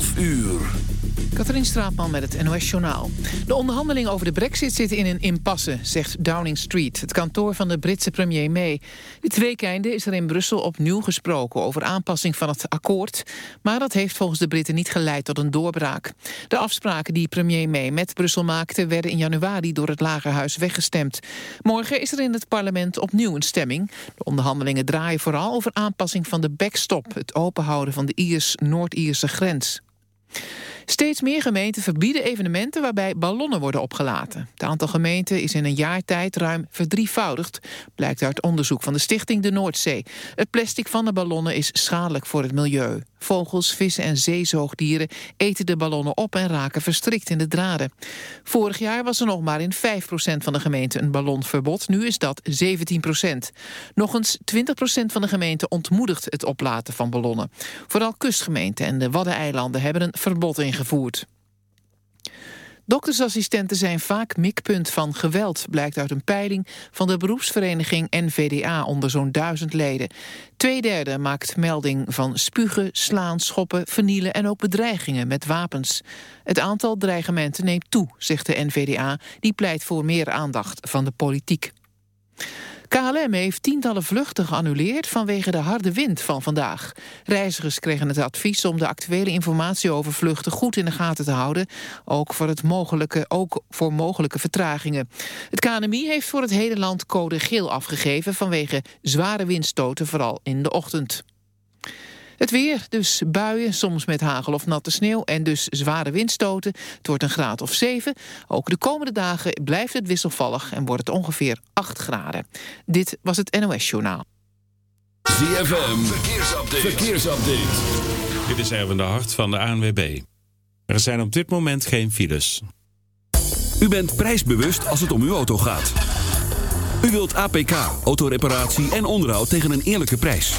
12 uur. Katrien Straatman met het NOS-journaal. De onderhandelingen over de brexit zitten in een impasse, zegt Downing Street... het kantoor van de Britse premier May. Dit weekend is er in Brussel opnieuw gesproken over aanpassing van het akkoord... maar dat heeft volgens de Britten niet geleid tot een doorbraak. De afspraken die premier May met Brussel maakte... werden in januari door het Lagerhuis weggestemd. Morgen is er in het parlement opnieuw een stemming. De onderhandelingen draaien vooral over aanpassing van de backstop... het openhouden van de Iers-Noord-Ierse grens. Steeds meer gemeenten verbieden evenementen waarbij ballonnen worden opgelaten. Het aantal gemeenten is in een jaar tijd ruim verdrievoudigd, blijkt uit onderzoek van de Stichting de Noordzee. Het plastic van de ballonnen is schadelijk voor het milieu. Vogels, vissen en zeezoogdieren eten de ballonnen op en raken verstrikt in de draden. Vorig jaar was er nog maar in 5% van de gemeenten een ballonverbod. Nu is dat 17%. Nog eens 20% van de gemeenten ontmoedigt het oplaten van ballonnen. Vooral kustgemeenten en de Waddeneilanden hebben een verbod ingevoerd. Doktersassistenten zijn vaak mikpunt van geweld... blijkt uit een peiling van de beroepsvereniging NVDA onder zo'n duizend leden. Tweederde maakt melding van spugen, slaan, schoppen, vernielen... en ook bedreigingen met wapens. Het aantal dreigementen neemt toe, zegt de NVDA. Die pleit voor meer aandacht van de politiek. KLM heeft tientallen vluchten geannuleerd vanwege de harde wind van vandaag. Reizigers kregen het advies om de actuele informatie over vluchten goed in de gaten te houden, ook voor, het mogelijke, ook voor mogelijke vertragingen. Het KNMI heeft voor het hele land code geel afgegeven vanwege zware windstoten, vooral in de ochtend. Het weer, dus buien, soms met hagel of natte sneeuw... en dus zware windstoten. Het wordt een graad of 7. Ook de komende dagen blijft het wisselvallig... en wordt het ongeveer 8 graden. Dit was het NOS Journaal. ZFM, verkeersupdate. verkeersupdate. Dit is Erwin de Hart van de ANWB. Er zijn op dit moment geen files. U bent prijsbewust als het om uw auto gaat. U wilt APK, autoreparatie en onderhoud tegen een eerlijke prijs.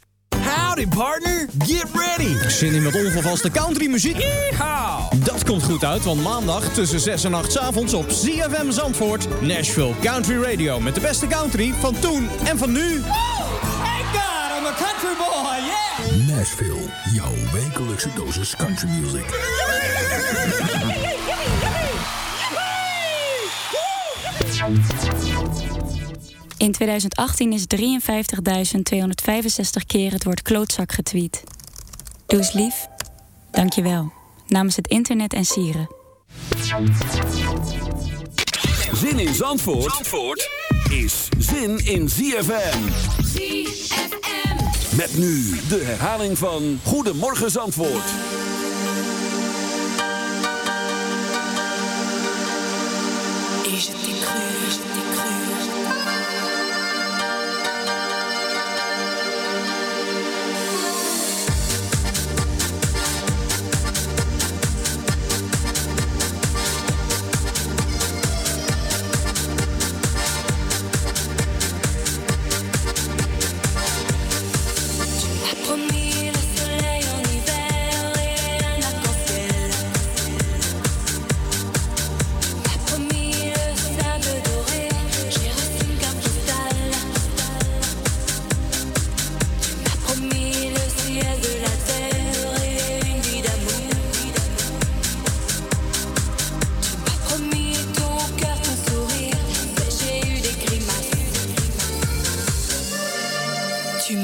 Howdy partner, get ready. Zin in met ongevaste country muziek? Dat komt goed uit, want maandag tussen 6 en 8 's avonds op ZFM Zandvoort... Nashville Country Radio met de beste country van toen en van nu. Thank God I'm a country boy, yeah. Nashville, jouw wekelijkse dosis country music. In 2018 is 53.265 keer het woord klootzak getweet. Doe eens lief. Dank je wel. Namens het internet en sieren. Zin in Zandvoort, Zandvoort is zin in ZFM. ZFM. Met nu de herhaling van Goedemorgen Zandvoort. Is het die cru, is het die cru?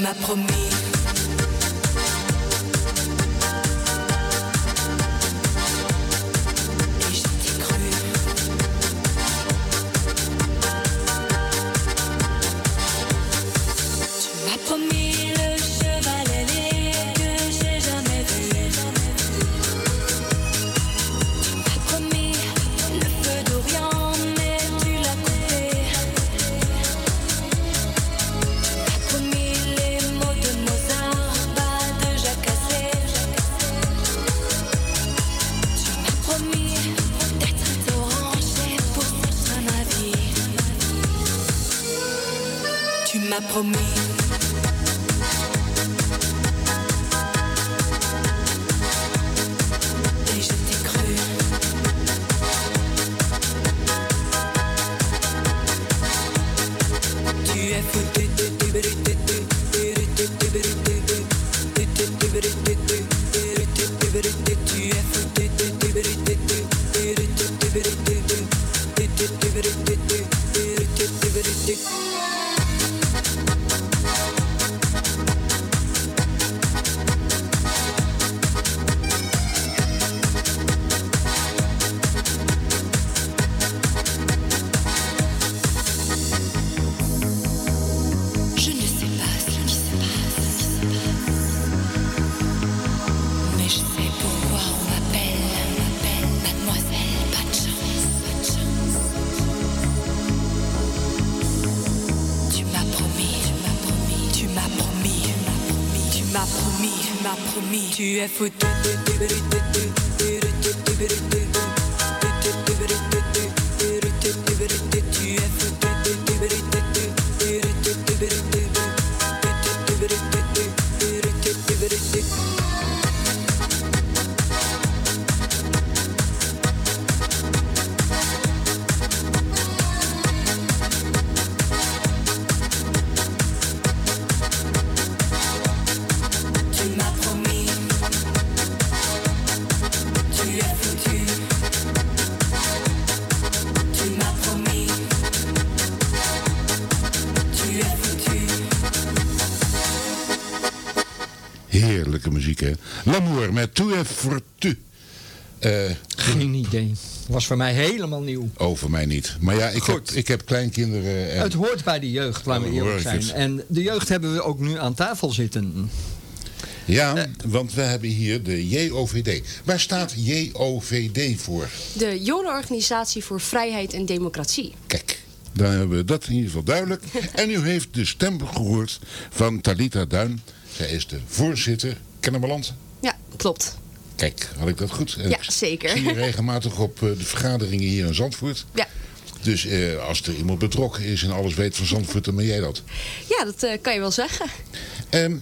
m'a promis. M'as promis, tu m'as promis, tu es foutu. Fortu. Eh, Geen idee. Was voor mij helemaal nieuw. oh, voor mij niet. Maar ja, ik, heb, ik heb kleinkinderen. En, Het hoort bij de jeugd, laten we eerlijk zijn. het. En de jeugd hebben we ook nu aan tafel zitten. ja, want we hebben hier de JOVD. Waar staat JOVD voor? De Jongerenorganisatie voor Vrijheid en Democratie. Kijk, dan hebben we dat in ieder geval duidelijk. En u heeft de stem gehoord van Talita Duin. Zij is de voorzitter Kennemerland. Ja, klopt. Kijk, had ik dat goed? En Ja, ik zeker. Zie je regelmatig op eh, de vergaderingen hier in Zandvoort. Ja. Dus eh, als er iemand betrokken is en alles weet van Zandvoort, dan ben jij dat. Ja, dat eh, kan je wel zeggen. Ehm,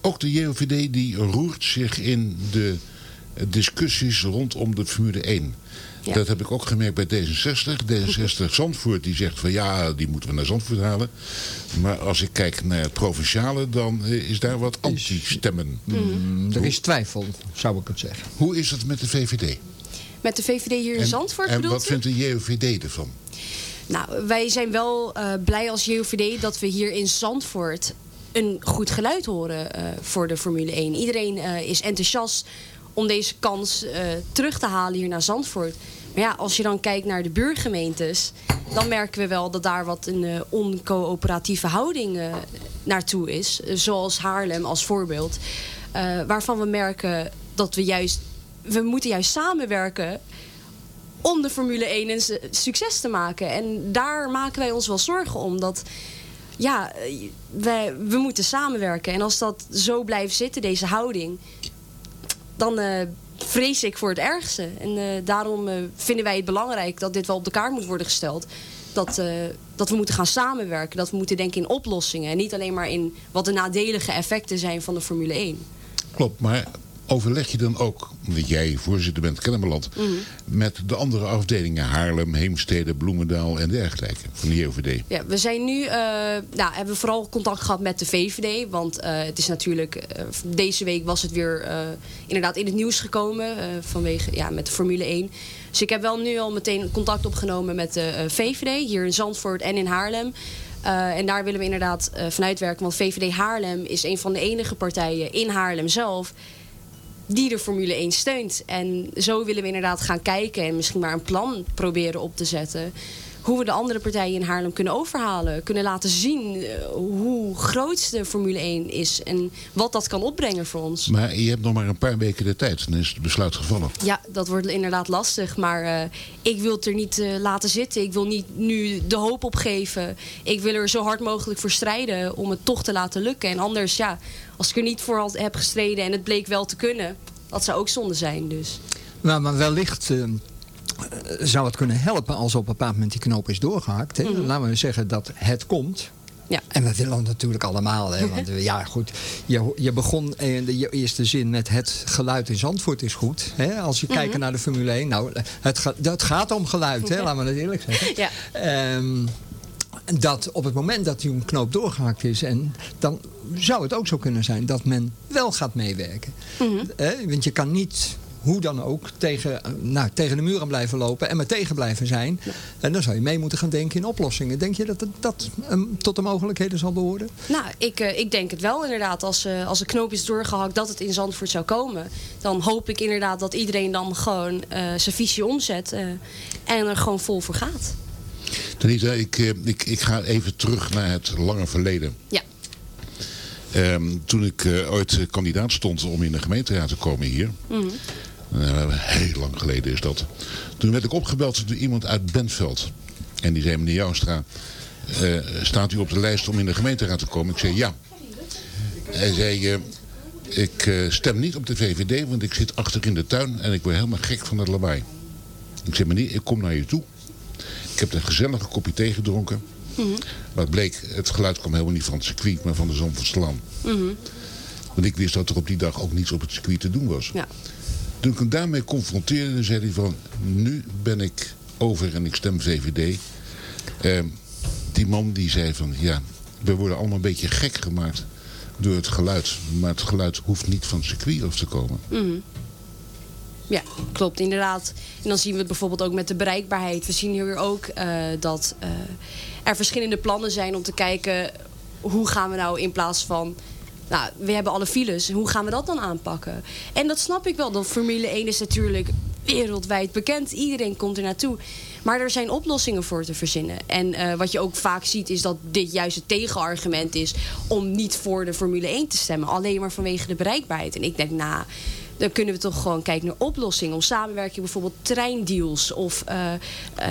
ook de JOVD die roert zich in de discussies rondom de Formule 1. Ja. Dat heb ik ook gemerkt bij D66. D66 Zandvoort die zegt van ja, die moeten we naar Zandvoort halen. Maar als ik kijk naar het provinciale, dan eh, is daar wat anti-stemmen. Mm, er is twijfel, zou ik het zeggen. Hoe is het met de VVD? Met de VVD hier in En- Zandvoort En wat u? vindt de JOVD ervan? Nou, wij zijn wel eh, blij als JOVD dat we hier in Zandvoort een goed geluid horen eh, voor de Formule 1. Iedereen is enthousiast om deze kans eh, terug te halen hier naar Zandvoort. Maar ja, als je dan kijkt naar de buurgemeentes, dan merken we wel dat daar wat een eh, oncoöperatieve houding eh, naartoe is. Zoals Haarlem als voorbeeld. Waarvan we merken dat we juist, we moeten juist samenwerken om de Formule 1 een su- succes te maken. En daar maken wij ons wel zorgen om. Dat, ja, wij, we moeten samenwerken. En als dat zo blijft zitten, deze houding... dan eh, vrees ik voor het ergste. En eh, daarom eh, vinden wij het belangrijk dat dit wel op de kaart moet worden gesteld. Dat, dat we moeten gaan samenwerken. Dat we moeten denken in oplossingen. En niet alleen maar in wat de nadelige effecten zijn van de Formule 1. Klopt, maar overleg je dan ook, omdat jij voorzitter bent Kennemerland, Mhm. met de andere afdelingen Haarlem, Heemstede, Bloemendaal en dergelijke van de JOVD? Ja, we zijn nu, eh, nou, hebben we vooral contact gehad met de VVD. Want eh, het is natuurlijk, eh, deze week was het weer inderdaad in het nieuws gekomen. vanwege, ja, met de Formule 1. Dus ik heb wel nu al meteen contact opgenomen met de VVD. Hier in Zandvoort en in Haarlem. En daar willen we inderdaad uh, vanuit werken. Want VVD Haarlem is een van de enige partijen in Haarlem zelf die de Formule 1 steunt. En zo willen we inderdaad gaan kijken en misschien maar een plan proberen op te zetten hoe we de andere partijen in Haarlem kunnen overhalen. Kunnen laten zien uh, hoe groot de Formule 1 is. En wat dat kan opbrengen voor ons. Maar je hebt nog maar een paar weken de tijd. Dan is het besluit gevallen. Ja, dat wordt inderdaad lastig. Maar uh, ik wil het er niet uh, laten zitten. Ik wil niet nu de hoop opgeven. Ik wil er zo hard mogelijk voor strijden om het toch te laten lukken. En anders, ja, als ik er niet voor heb gestreden en het bleek wel te kunnen. Dat zou ook zonde zijn. Dus. Nou, maar wellicht zou het kunnen helpen als op een bepaald moment die knoop is doorgehakt. Hè? Mm. Laten we zeggen dat het komt. Ja. En dat willen we natuurlijk allemaal. Hè? Want ja, goed. Je, je begon in de eerste zin met het geluid in Zandvoort is goed. Hè? Als je mm -hmm. kijkt naar de Formule 1. Nou, het, het gaat om geluid, hè? laten we het eerlijk zeggen. Ja. Um, dat op het moment dat die knoop doorgehakt is... En dan zou het ook zo kunnen zijn dat men wel gaat meewerken. Mhm. Mm -hmm. eh, want je kan niet hoe dan ook, tegen, nou, tegen de muur aan blijven lopen en maar tegen blijven zijn. Ja. En dan zou je mee moeten gaan denken in oplossingen. Denk je dat het, dat um, tot de mogelijkheden zal behoren? Nou, ik, uh, ik denk het wel inderdaad. Als, uh, als de knoop is doorgehakt dat het in Zandvoort zou komen. Dan hoop ik inderdaad dat iedereen dan gewoon uh, zijn visie omzet. en er gewoon vol voor gaat. Danita, ik, ik, ik ga even terug naar het lange verleden. Ja. Um, toen ik ooit kandidaat stond om in de gemeenteraad te komen hier... Mm -hmm. Uh, heel lang geleden is dat. Toen werd ik opgebeld door iemand uit Bentveld. En die zei, meneer Joustra, uh, staat u op de lijst om in de gemeenteraad te komen? Ik zei, ja. Hij zei, uh, ik stem niet op de VVD, want ik zit achter in de tuin en ik word helemaal gek van het lawaai. Ik zei, meneer, ik kom naar je toe. Ik heb een gezellige kopje thee gedronken. Mm -hmm. Wat bleek, het geluid kwam helemaal niet van het circuit, maar van de Zandvoortslaan. Mm -hmm. Want ik wist dat er op die dag ook niets op het circuit te doen was. Ja. Toen ik hem daarmee confronteerde, zei hij van... nu ben ik over en ik stem VVD. Uh, die man die zei van... ja, we worden allemaal een beetje gek gemaakt door het geluid. Maar het geluid hoeft niet van het circuit af te komen. -hmm. Ja, klopt inderdaad. En dan zien we het bijvoorbeeld ook met de bereikbaarheid. We zien hier ook uh, dat uh, er verschillende plannen zijn om te kijken... hoe gaan we nou in plaats van... Nou, we hebben alle files. Hoe gaan we dat dan aanpakken? En dat snap ik wel. Dat Formule 1 is natuurlijk wereldwijd bekend. Iedereen komt er naartoe. Maar er zijn oplossingen voor te verzinnen. En uh, wat je ook vaak ziet is dat dit juist het tegenargument is... om niet voor de Formule 1 te stemmen. Alleen maar vanwege de bereikbaarheid. En ik denk, nou... Dan kunnen we toch gewoon kijken naar oplossingen. Om samenwerking bijvoorbeeld treindeals. Of uh, uh,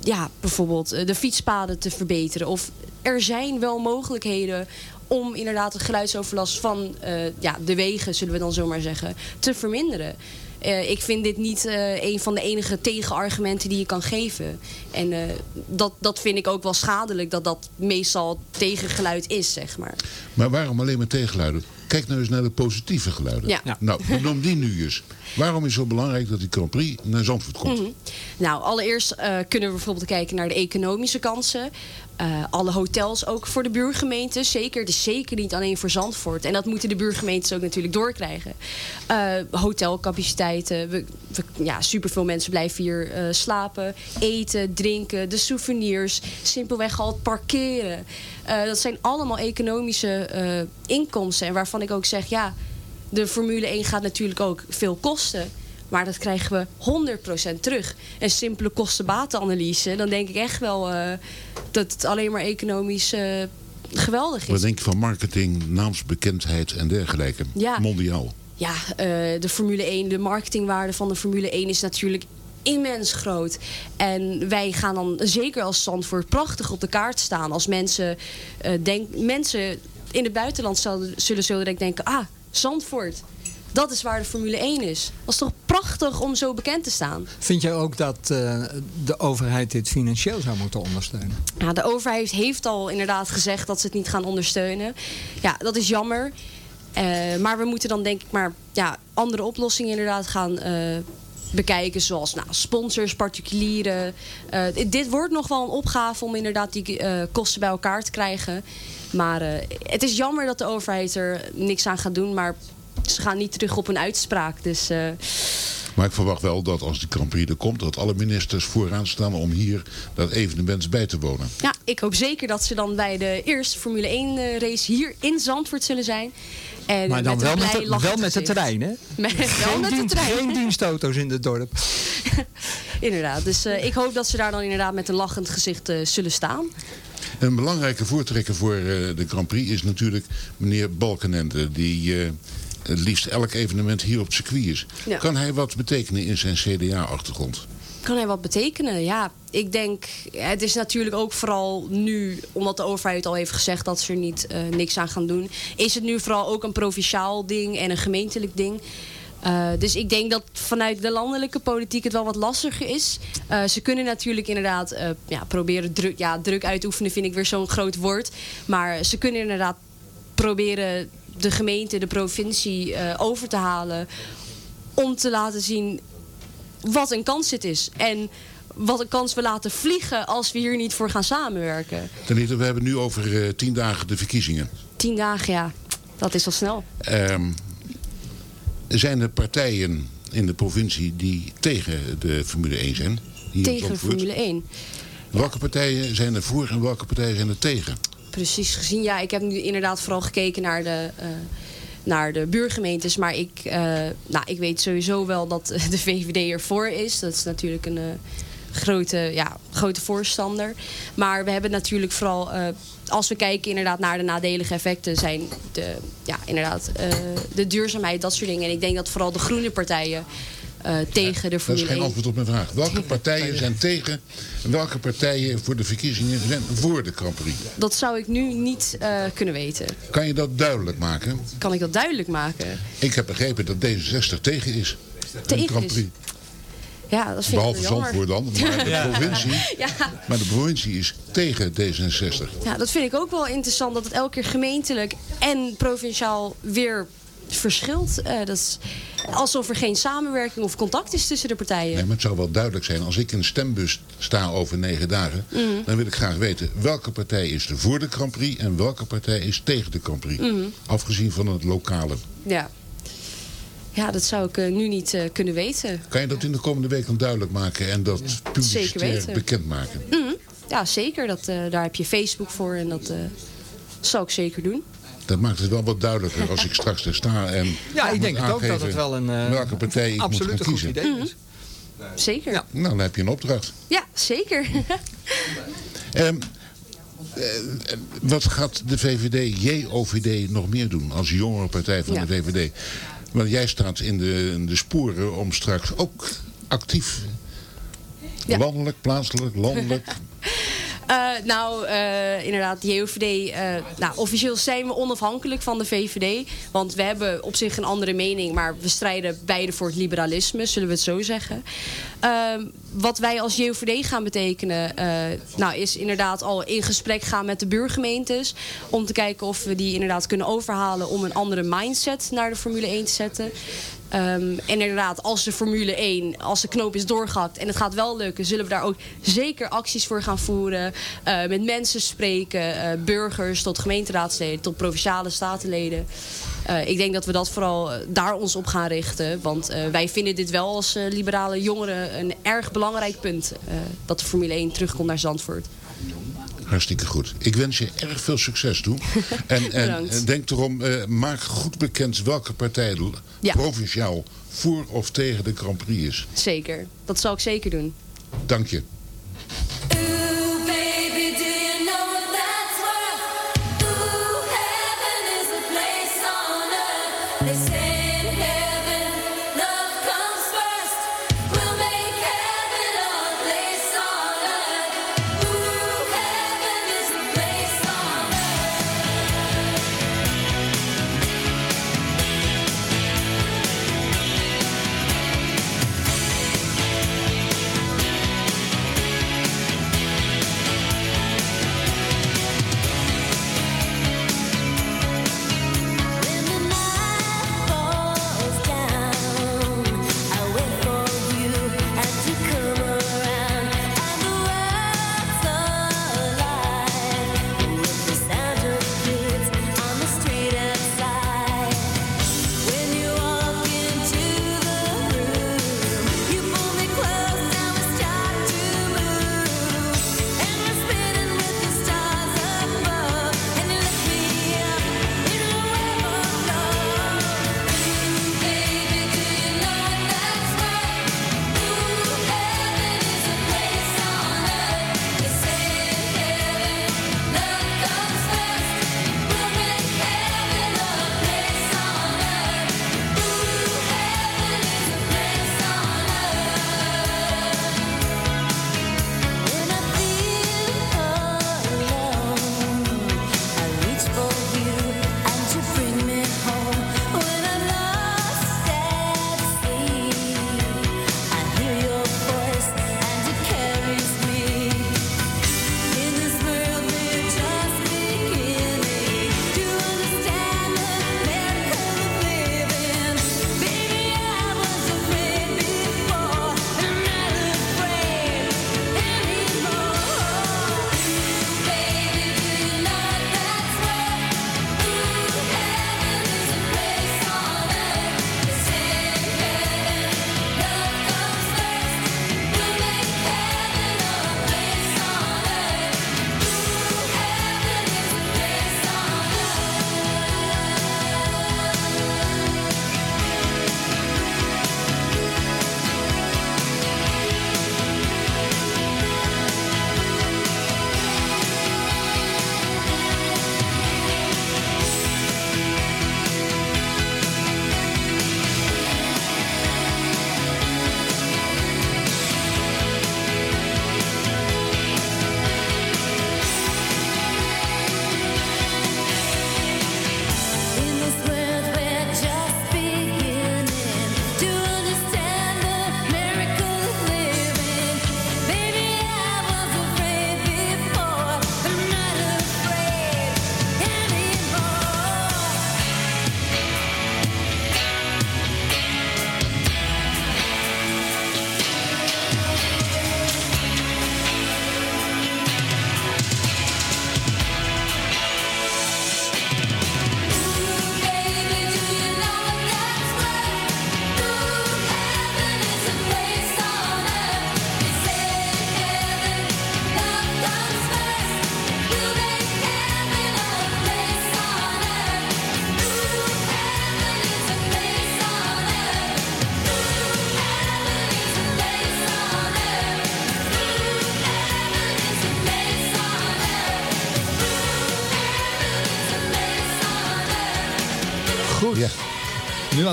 ja, bijvoorbeeld de fietspaden te verbeteren. Of er zijn wel mogelijkheden om inderdaad het geluidsoverlast van uh, ja, de wegen, zullen we dan zomaar zeggen, te verminderen. Uh, ik vind dit niet uh, een van de enige tegenargumenten die je kan geven. En uh, dat, dat vind ik ook wel schadelijk, dat dat meestal tegengeluid is, zeg maar. Maar waarom alleen maar tegengeluiden? Kijk nou eens naar de positieve geluiden. Ja. Ja. Nou, noem die nu eens. Waarom is het zo belangrijk dat die Grand Prix naar Zandvoort komt? Mm -hmm. Nou, allereerst kunnen we bijvoorbeeld kijken naar de economische kansen. Uh, alle hotels ook voor de buurgemeentes. Zeker, is zeker niet alleen voor Zandvoort. En dat moeten de buurgemeentes ook natuurlijk doorkrijgen. Uh, hotelcapaciteiten. We, ja, superveel mensen blijven hier uh, slapen. Eten, drinken, de souvenirs. Simpelweg al het parkeren. dat zijn allemaal economische inkomsten. En waarvan ik ook zeg, ja, de Formule 1 gaat natuurlijk ook veel kosten. Maar dat krijgen we 100% terug. Een simpele kostenbatenanalyse, dan denk ik echt wel uh, dat het alleen maar economisch uh, geweldig is. Wat denk je van marketing, naamsbekendheid en dergelijke? Ja. Mondiaal. Ja, uh, de Formule 1, de marketingwaarde van de Formule 1 is natuurlijk immens groot. En wij gaan dan zeker als Zandvoort prachtig op de kaart staan. Als mensen, denk, mensen in het buitenland zullen, zullen zo direct denken... ah, Zandvoort, dat is waar de Formule 1 is. Dat is toch prachtig om zo bekend te staan. Vind jij ook dat uh, de overheid dit financieel zou moeten ondersteunen? Ja, de overheid heeft al inderdaad gezegd dat ze het niet gaan ondersteunen. Ja, dat is jammer. Uh, maar we moeten dan denk ik maar ja, andere oplossingen inderdaad gaan uh, bekijken. Zoals nou, sponsors, particulieren. dit wordt nog wel een opgave om inderdaad die kosten bij elkaar te krijgen. Maar het is jammer dat de overheid er niks aan gaat doen. Maar ze gaan niet terug op een uitspraak. Dus uh, Maar ik verwacht wel dat als die Grand Prix er komt, dat alle ministers vooraan staan om hier dat evenement bij te wonen. Ja, ik hoop zeker dat ze dan bij de eerste Formule 1 eh, race hier in Zandvoort zullen zijn. En Maar dan met wel met, de, wel met de trein, hè? Met, wel Geen, met de trein. geen dienstauto's in het dorp. Inderdaad, dus eh, ik hoop dat ze daar dan inderdaad met een lachend gezicht eh, zullen staan. Een belangrijke voortrekker voor eh, de Grand Prix is natuurlijk meneer Balkenende. Die eh, het liefst elk evenement hier op het circuit is. Ja. Kan hij wat betekenen in zijn CDA-achtergrond? Kan hij wat betekenen? Ja, ik denk, het is natuurlijk ook vooral nu, omdat de overheid al heeft gezegd dat ze er niet eh, niks aan gaan doen, is het nu vooral ook een provinciaal ding en een gemeentelijk ding. Eh, dus ik denk dat vanuit de landelijke politiek het wel wat lastiger is. Eh, ze kunnen natuurlijk inderdaad ja, proberen druk, ja, druk uitoefenen, vind ik weer zo'n groot woord. Maar ze kunnen inderdaad proberen de gemeente, de provincie eh, over te halen om te laten zien wat een kans dit is. En wat een kans we laten vliegen als we hier niet voor gaan samenwerken. Eerste, we hebben nu over eh, tien dagen de verkiezingen. Tien dagen, ja. Dat is wel snel. Ehm, zijn er partijen in de provincie die tegen de Formule 1 zijn? Tegen de? Formule 1. Welke partijen zijn er voor en welke partijen zijn er tegen? Precies gezien. Ja, ik heb nu inderdaad vooral gekeken naar de, eh, naar de buurgemeentes. Maar ik, eh, nou, ik weet sowieso wel dat de VVD ervoor is. Dat is natuurlijk een eh, grote, ja, grote voorstander. Maar we hebben natuurlijk vooral... als we kijken inderdaad naar de nadelige effecten... zijn de, ja, inderdaad, de duurzaamheid, dat soort dingen. En ik denk dat vooral de groene partijen... eh, tegen de Dat is Formule geen 1. antwoord op mijn vraag. Welke partijen zijn tegen en welke partijen voor de verkiezingen zijn voor de Grand Prix? Dat zou ik nu niet eh, kunnen weten. Kan je dat duidelijk maken? Kan ik dat duidelijk maken? Ik heb begrepen dat D66 tegen is. Tegen de Grand? Prix. Ja, dat vind Behalve ik. Zandvoort dan, maar de, Ja. provincie, Ja. maar de provincie is tegen D66. Ja, dat vind ik ook wel interessant dat het elke keer gemeentelijk en provinciaal weer verschilt. Eh, dat is alsof er geen samenwerking of contact is tussen de partijen. Nee, maar het zou wel duidelijk zijn. Als ik in een stembus sta over negen dagen... Mhm. dan wil ik graag weten welke partij is er voor de Grand Prix... en welke partij is tegen de Grand Prix. Mhm. Afgezien van het lokale. Ja, ja dat zou ik eh, nu niet eh, kunnen weten. Kan je dat in de komende week dan duidelijk maken... en dat publicitair weten. bekendmaken? Mhm. Ja, zeker. Dat, daar heb je Facebook voor en dat eh zou ik zeker doen. Dat maakt het wel wat duidelijker als ik straks er sta en Ja, ik denk ook dat het aangeven wel een eh, welke partij ik moet absoluut gaan een goed kiezen. idee is. Zeker. Ja, Nou, dan heb je een opdracht. zeker. Ehm, eh, wat gaat de VVD, JOVD, nog meer doen als jongere partij van Ja. de VVD? Want jij staat in de, in de sporen om straks ook actief, Ja. landelijk, plaatselijk, landelijk. Eh, nou, eh, inderdaad, de JOVD. eh, nou, officieel zijn we onafhankelijk van de VVD. Want we hebben op zich een andere mening. Maar we strijden beide voor het liberalisme, zullen we het zo zeggen. Ehm, wat wij als JOVD gaan betekenen... nou, is inderdaad al in gesprek gaan met de buurgemeentes. Om te kijken of we die inderdaad kunnen overhalen... om een andere mindset naar de Formule 1 te zetten. Ehm, en inderdaad, als de Formule 1, als de knoop is doorgehakt en het gaat wel lukken, zullen we daar ook zeker acties voor gaan voeren. Eh, met mensen spreken, eh, burgers tot gemeenteraadsleden, tot provinciale statenleden. Eh, ik denk dat we dat vooral daar ons op gaan richten. Want wij vinden dit wel als liberale jongeren een erg belangrijk punt. dat de Formule 1 terugkomt naar Zandvoort. Hartstikke goed. Ik wens je erg veel succes toe. En, en Bedankt. denk erom, eh, maak goed bekend welke partij Ja. provinciaal voor of tegen de Grand Prix is. Zeker. Dat zal ik zeker doen. Dank je.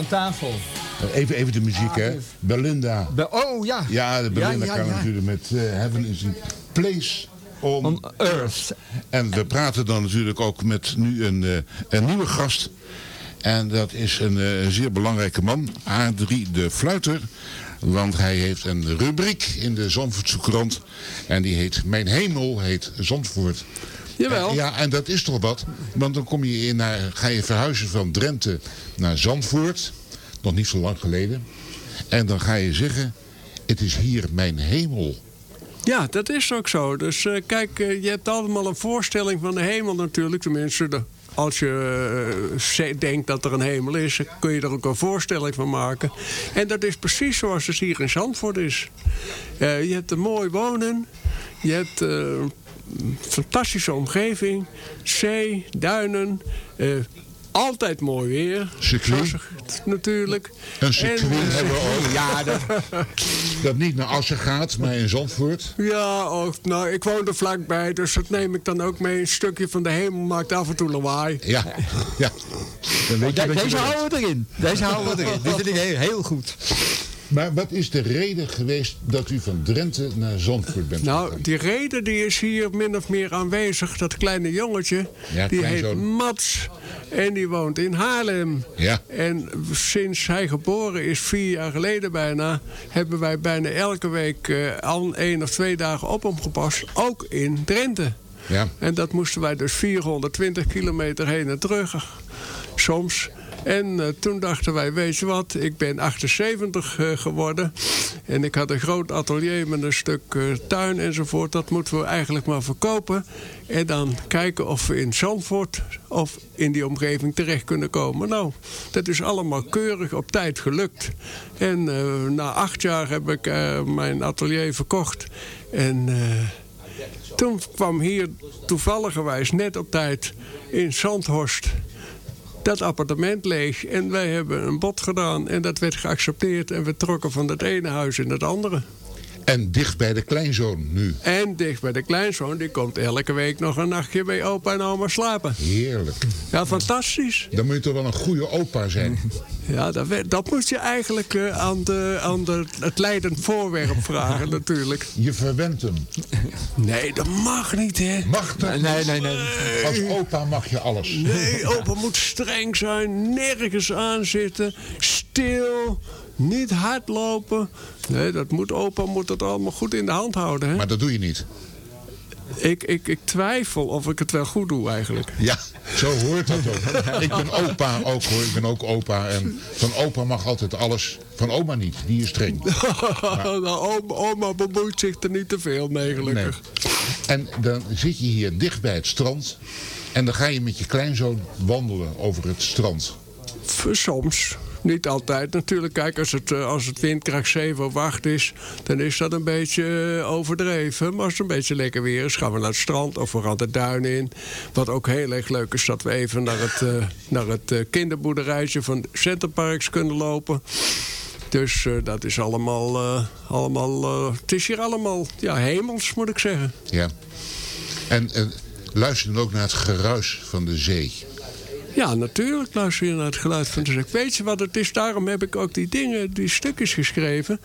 Aan tafel. Even, even de muziek, hè. Belinda. Be- oh ja. Ja, de Belinda Ja, ja, kan ja. natuurlijk met eh, Heaven is a Place on, On Earth. En we praten dan natuurlijk ook met nu een, eh, een nieuwe gast. En dat is een eh, zeer belangrijke man, Adrie de Fluiter. Want hij heeft een rubriek in de Zandvoortse krant. En die heet Mijn Hemel heet Zandvoort. Jawel. Ja, en dat is toch wat. Want dan kom je in naar, ga je verhuizen van Drenthe naar Zandvoort. Nog niet zo lang geleden. En dan ga je zeggen, het is hier mijn hemel. Ja, dat is ook zo. Dus eh, kijk, eh, je hebt allemaal een voorstelling van de hemel natuurlijk. Tenminste, de, als je eh, denkt dat er een hemel is, kun je er ook een voorstelling van maken. En dat is precies zoals het hier in Zandvoort is. Je hebt een mooi wonen. Je hebt een fantastische omgeving. Zee, duinen. eh, altijd mooi weer. Circuit. Natuurlijk. Een circuit En- eh, hebben we ook. Ja, dat, Dat niet naar Assen gaat, maar in Zandvoort. Ja, ook, nou, ik woon er vlakbij, dus dat neem ik dan ook mee. Een stukje van de hemel maakt af en toe lawaai. Ja, ja. Dan weet je De- deze houden we erin. Deze houden we erin. Dit vind ik heel, heel goed. Maar wat is de reden geweest dat u van Drenthe naar Zandvoort bent Nou, die reden die is hier min of meer aanwezig. Dat kleine jongetje, Ja, die heet. Mats. En die woont in Haarlem. Ja. En sinds hij geboren is, vier jaar geleden bijna... hebben wij bijna elke week eh, al één of twee dagen op hem gepast. Ook in Drenthe. Ja. En dat moesten wij dus 420 kilometer heen en terug. Soms. En eh, toen dachten wij, weet je wat, ik ben 78 eh, geworden. En ik had een groot atelier met een stuk eh, tuin enzovoort. Dat moeten we eigenlijk maar verkopen. En dan kijken of we in Zandvoort of in die omgeving terecht kunnen komen. Nou, dat is allemaal keurig op tijd gelukt. En na acht jaar heb ik mijn atelier verkocht. En... toen kwam hier toevalligerwijs net op tijd in Zandhorst dat appartement leeg. En wij hebben een bod gedaan en dat werd geaccepteerd. En we trokken van het ene huis in het andere. En dicht bij de kleinzoon nu. En dicht bij de kleinzoon, die komt elke week nog een nachtje bij opa en oma slapen. Heerlijk. Ja, fantastisch. Dan moet je toch wel een goede opa zijn. Ja, dat, dat moet je eigenlijk eh, aan, de, aan de, het leidend voorwerp vragen natuurlijk. Je verwent hem. Nee, dat mag niet, hè? Mag dat Nee, niet? nee, nee. Als opa mag je alles. Nee, opa moet streng zijn, nergens aan zitten, stil, niet hardlopen. Nee, dat moet, opa moet dat allemaal goed in de hand houden. Hè? Maar dat doe je niet. Ik, ik, ik twijfel of ik het wel goed doe eigenlijk. Ja, zo hoort dat ook. Ik ben opa ook hoor. Ik ben ook opa. En van opa mag altijd alles. Van oma niet. Die is streng. nou, oma, oma bemoeit zich er niet te veel mee, gelukkig. En dan zit je hier dicht bij het strand. En dan ga je met je kleinzoon wandelen over het strand. Soms. Niet altijd natuurlijk. Kijk, als het, eh, als het windkracht 7 of 8 is, dan is dat een beetje eh, overdreven. Maar als het een beetje lekker weer is, gaan we naar het strand of we gaan de duinen in. Wat ook heel erg leuk is, dat we even naar het, eh, naar het kinderboerderijtje van Centerparks kunnen lopen. Dus dat is allemaal, allemaal het is hier allemaal ja, hemels, moet ik zeggen. Ja. En luister dan ook naar het geruis van de zee. Ja, natuurlijk luister je naar het geluid van de. Weet je wat het is? Daarom heb ik ook die dingen, die stukjes geschreven.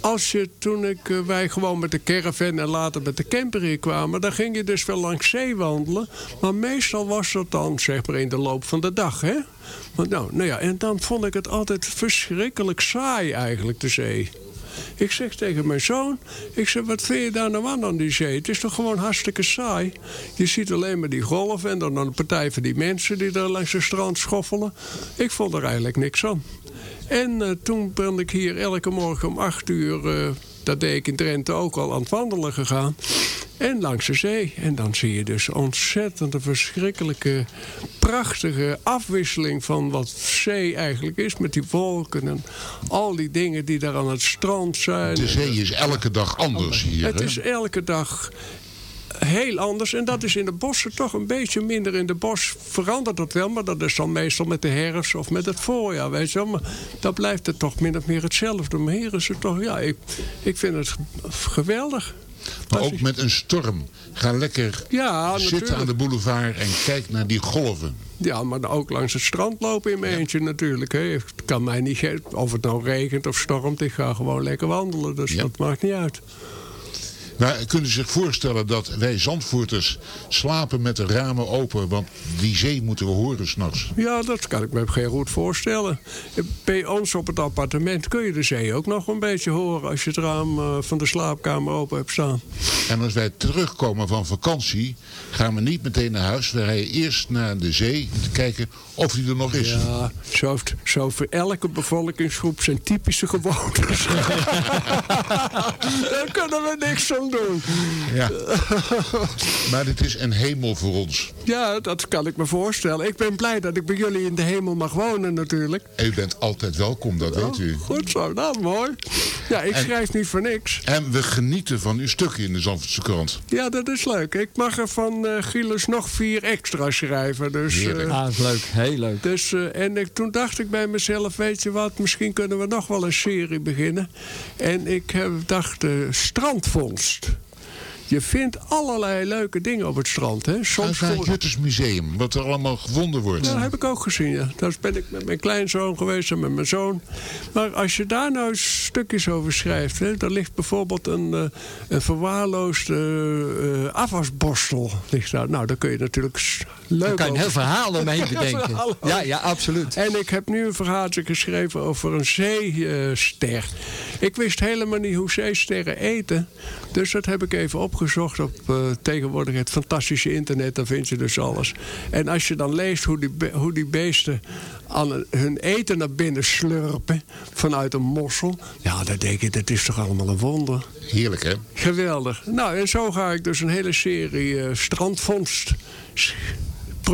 Als je, toen ik, eh, wij gewoon met de caravan en later met de camper hier kwamen... dan ging je dus wel langs zee wandelen. Maar meestal was dat dan, zeg maar, in de loop van de dag, hè? Want nou, nou ja, en dan vond ik het altijd verschrikkelijk saai eigenlijk, de zee. Ik zeg tegen mijn zoon, ik zeg, wat vind je daar nou aan aan die zee? Het is toch gewoon hartstikke saai? Je ziet alleen maar die golven en dan een partij van die mensen die daar langs het strand schoffelen. Ik vond er eigenlijk niks aan. En eh, toen ben ik hier elke morgen om acht uur, eh, dat deed ik in Drenthe ook al, aan het wandelen gegaan. En langs de zee. En dan zie je dus ontzettend een verschrikkelijke, prachtige afwisseling van wat zee eigenlijk is. Met die wolken en al die dingen die daar aan het strand zijn. De zee is elke dag anders hier. Het hè? is elke dag heel anders. En dat is in de bossen toch een beetje minder. In de bos verandert dat wel, maar dat is dan meestal met de herfst of met het voorjaar, weet je wel. Maar dan blijft het toch min of meer hetzelfde. Maar hier is het toch, ja, ik, ik vind het geweldig. Maar ook met een storm. Ga lekker Ja, zitten natuurlijk. aan de boulevard en kijk naar die golven. Ja, maar ook langs het strand lopen in mijn eentje natuurlijk. Hè. Het kan mij niet of het nou regent of stormt. Ik ga gewoon lekker wandelen. Dus dat maakt niet uit. Maar kunt u zich voorstellen dat wij Zandvoorters slapen met de ramen open? Want die zee moeten we horen s'nachts. Ja, dat kan ik me heel goed voorstellen. Bij ons op het appartement kun je de zee ook nog een beetje horen... als je het raam eh, van de slaapkamer open hebt staan. En als wij terugkomen van vakantie, gaan we niet meteen naar huis. We rijden eerst naar de zee om te kijken of die er nog is. Ja, zo, heeft- zo voor elke bevolkingsgroep zijn typische gewoontes. Daar kunnen we niks aan doen. Ja. maar dit is een hemel voor ons. Ja, dat kan ik me voorstellen. Ik ben blij dat ik bij jullie in de hemel mag wonen natuurlijk. En u bent altijd welkom, dat weet u. Goed zo, nou mooi. Ja, ik En- schrijf niet voor niks. En we genieten van uw stukken in de Zandvoortse krant. Ja, dat is leuk. Ik mag er van eh Gilles nog vier extra schrijven. Dus, Ah, is leuk. Heel leuk. dus, eh, en ik, toen dacht ik bij mezelf, weet je wat, misschien kunnen we nog wel een serie beginnen. En ik heb, dacht, eh, strandvondst. Je vindt allerlei leuke dingen op het strand. Hè? Soms Ga naar het wat er allemaal gevonden wordt. Ja, dat heb ik ook gezien, ja. Daar ben ik met mijn kleinzoon geweest en met mijn zoon. Maar als je daar nou stukjes over schrijft... Hè, er ligt bijvoorbeeld een, eh, een verwaarloosde eh, afwasborstel. Ligt daar. Nou, daar kun je natuurlijk leuk Daar kan je een heel verhaal omheen bedenken. Ja, ja, absoluut. En ik heb nu een verhaaltje geschreven over een zeester. Ik wist helemaal niet hoe zeesterren eten. Dus dat heb ik even opgezocht op eh, tegenwoordig het fantastische internet. Daar vind je dus alles. En als je dan leest hoe die, hoe die beesten aan hun eten naar binnen slurpen vanuit een mossel. Ja, dan denk ik, dat is toch allemaal een wonder. Heerlijk, hè? Geweldig. Nou, en zo ga ik dus een hele serie eh, strandvondst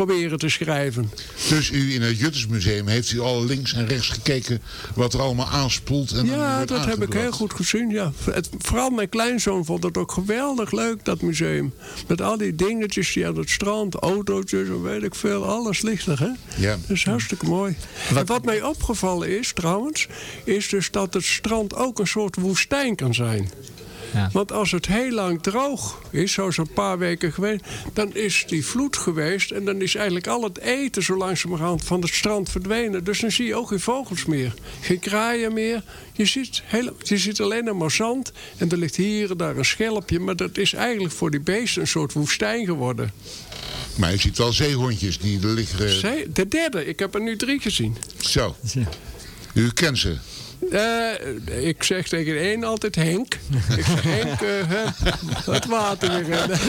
proberen te schrijven. Dus u in het Juttersmuseum heeft u al links en rechts gekeken wat er allemaal aanspoelt. En Ja, dat heb ik heel goed gezien. Ja. Het, vooral mijn kleinzoon vond het ook geweldig leuk, dat museum. Met al die dingetjes die aan het strand, autootjes en weet ik veel. Alles ligt er, hè? Ja. Dat is hartstikke mooi. En wat mij opgevallen is, trouwens... is dus dat het strand ook een soort woestijn kan zijn. Ja. Want als het heel lang droog is, zoals een paar weken geweest... dan is die vloed geweest en dan is eigenlijk al het eten zo langzamerhand van het strand verdwenen. Dus dan zie je ook geen vogels meer, geen kraaien meer. Je ziet, heel, je ziet alleen nog maar zand en er ligt hier en daar een schelpje... maar dat is eigenlijk voor die beesten een soort woestijn geworden. Maar u ziet wel zeehondjes die er liggen. Zee- De derde, ik heb er nu drie gezien. Zo. U kent ze. Eh, ik zeg tegen een altijd Henk. Ik zeg Henk, eh, het water weer.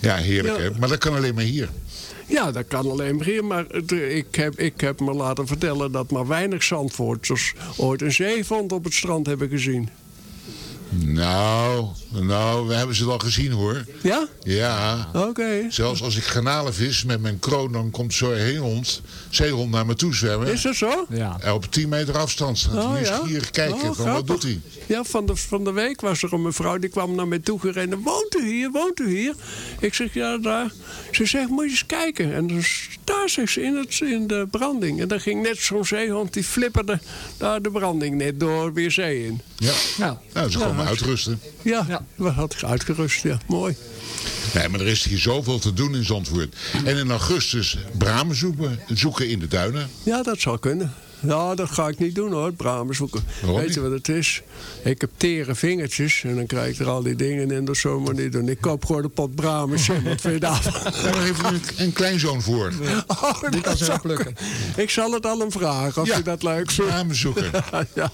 Ja, heerlijk, Ja. hè? Maar dat kan alleen maar hier. Ja, dat kan alleen maar hier. Maar ik heb, ik heb me laten vertellen dat maar weinig Zandvoorters ooit een zeevond op het strand hebben gezien. Nou, nou, we hebben ze wel gezien, hoor. Ja? Ja. Oké. Zelfs als ik garnalen vis met mijn kroon, dan komt zo'n zeehond, zeehond naar me toe zwemmen. Is dat zo? Ja. En op 10 meter afstand staat Oh, hij ja? nieuwsgierig kijken Oh, van wat doet hij. Ja, van de, van de week was er een mevrouw die kwam naar mij toe gereden. Woont u hier? Woont u hier? Ik zeg, ja, daar. Ze zegt, moet je eens kijken. En dan, daar zegt ze in, het, in de branding. En dan ging net zo'n zeehond, die flipperde daar de branding net door weer zee in. Ja. Nou, Nou, ze Ja, gewoon maar uitrusten. Ja, we hadden uitgerust, ja. Mooi. Nee, maar er is hier zoveel te doen in Zandvoort. En in augustus bramen zoeken, zoeken in de duinen. Ja, dat zou kunnen. Ja, dat ga ik niet doen hoor, bramen zoeken. Waarom Weet je wat het is? Ik heb tere vingertjes en dan krijg ik er al die dingen in. Dat zomaar niet doen. Ik koop gewoon een pot bramen. Zeg, wat vind je daarvan? Daar heeft een, een kleinzoon voor. Oh, die kan dat ze plukken. Ik zal het al hem vragen of Ja. hij dat leuk vindt. Bramen zoeken. ja.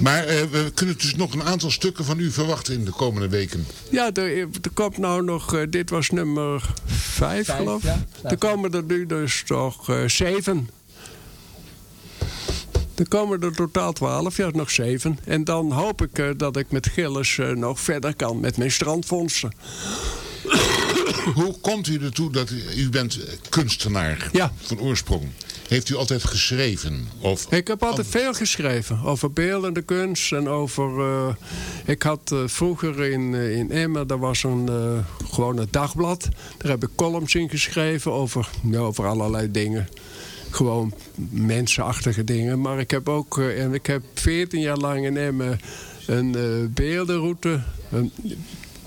Maar eh, we kunnen dus nog een aantal stukken van u verwachten in de komende weken. Ja, er, er komt nou nog, eh, dit was nummer vijf, Vijf, geloof ik. ja. Er komen er nu dus toch eh, zeven. Er komen er totaal twaalf, ja, nog zeven. En dan hoop ik eh, dat ik met Gilles eh, nog verder kan met mijn strandvondsten. Hoe komt u ertoe dat u, u bent kunstenaar Ja. van oorsprong? Heeft u altijd geschreven? Of Ik heb altijd veel geschreven over beeldende kunst en over... eh, ik had eh, vroeger in, eh, in Emmen, daar was een, gewoon een dagblad. Daar heb ik columns in geschreven over, ja, over allerlei dingen. gewoon mensenachtige dingen. Maar ik heb ook, en ik heb 14 jaar lang in Emmen een beeldenroute, een,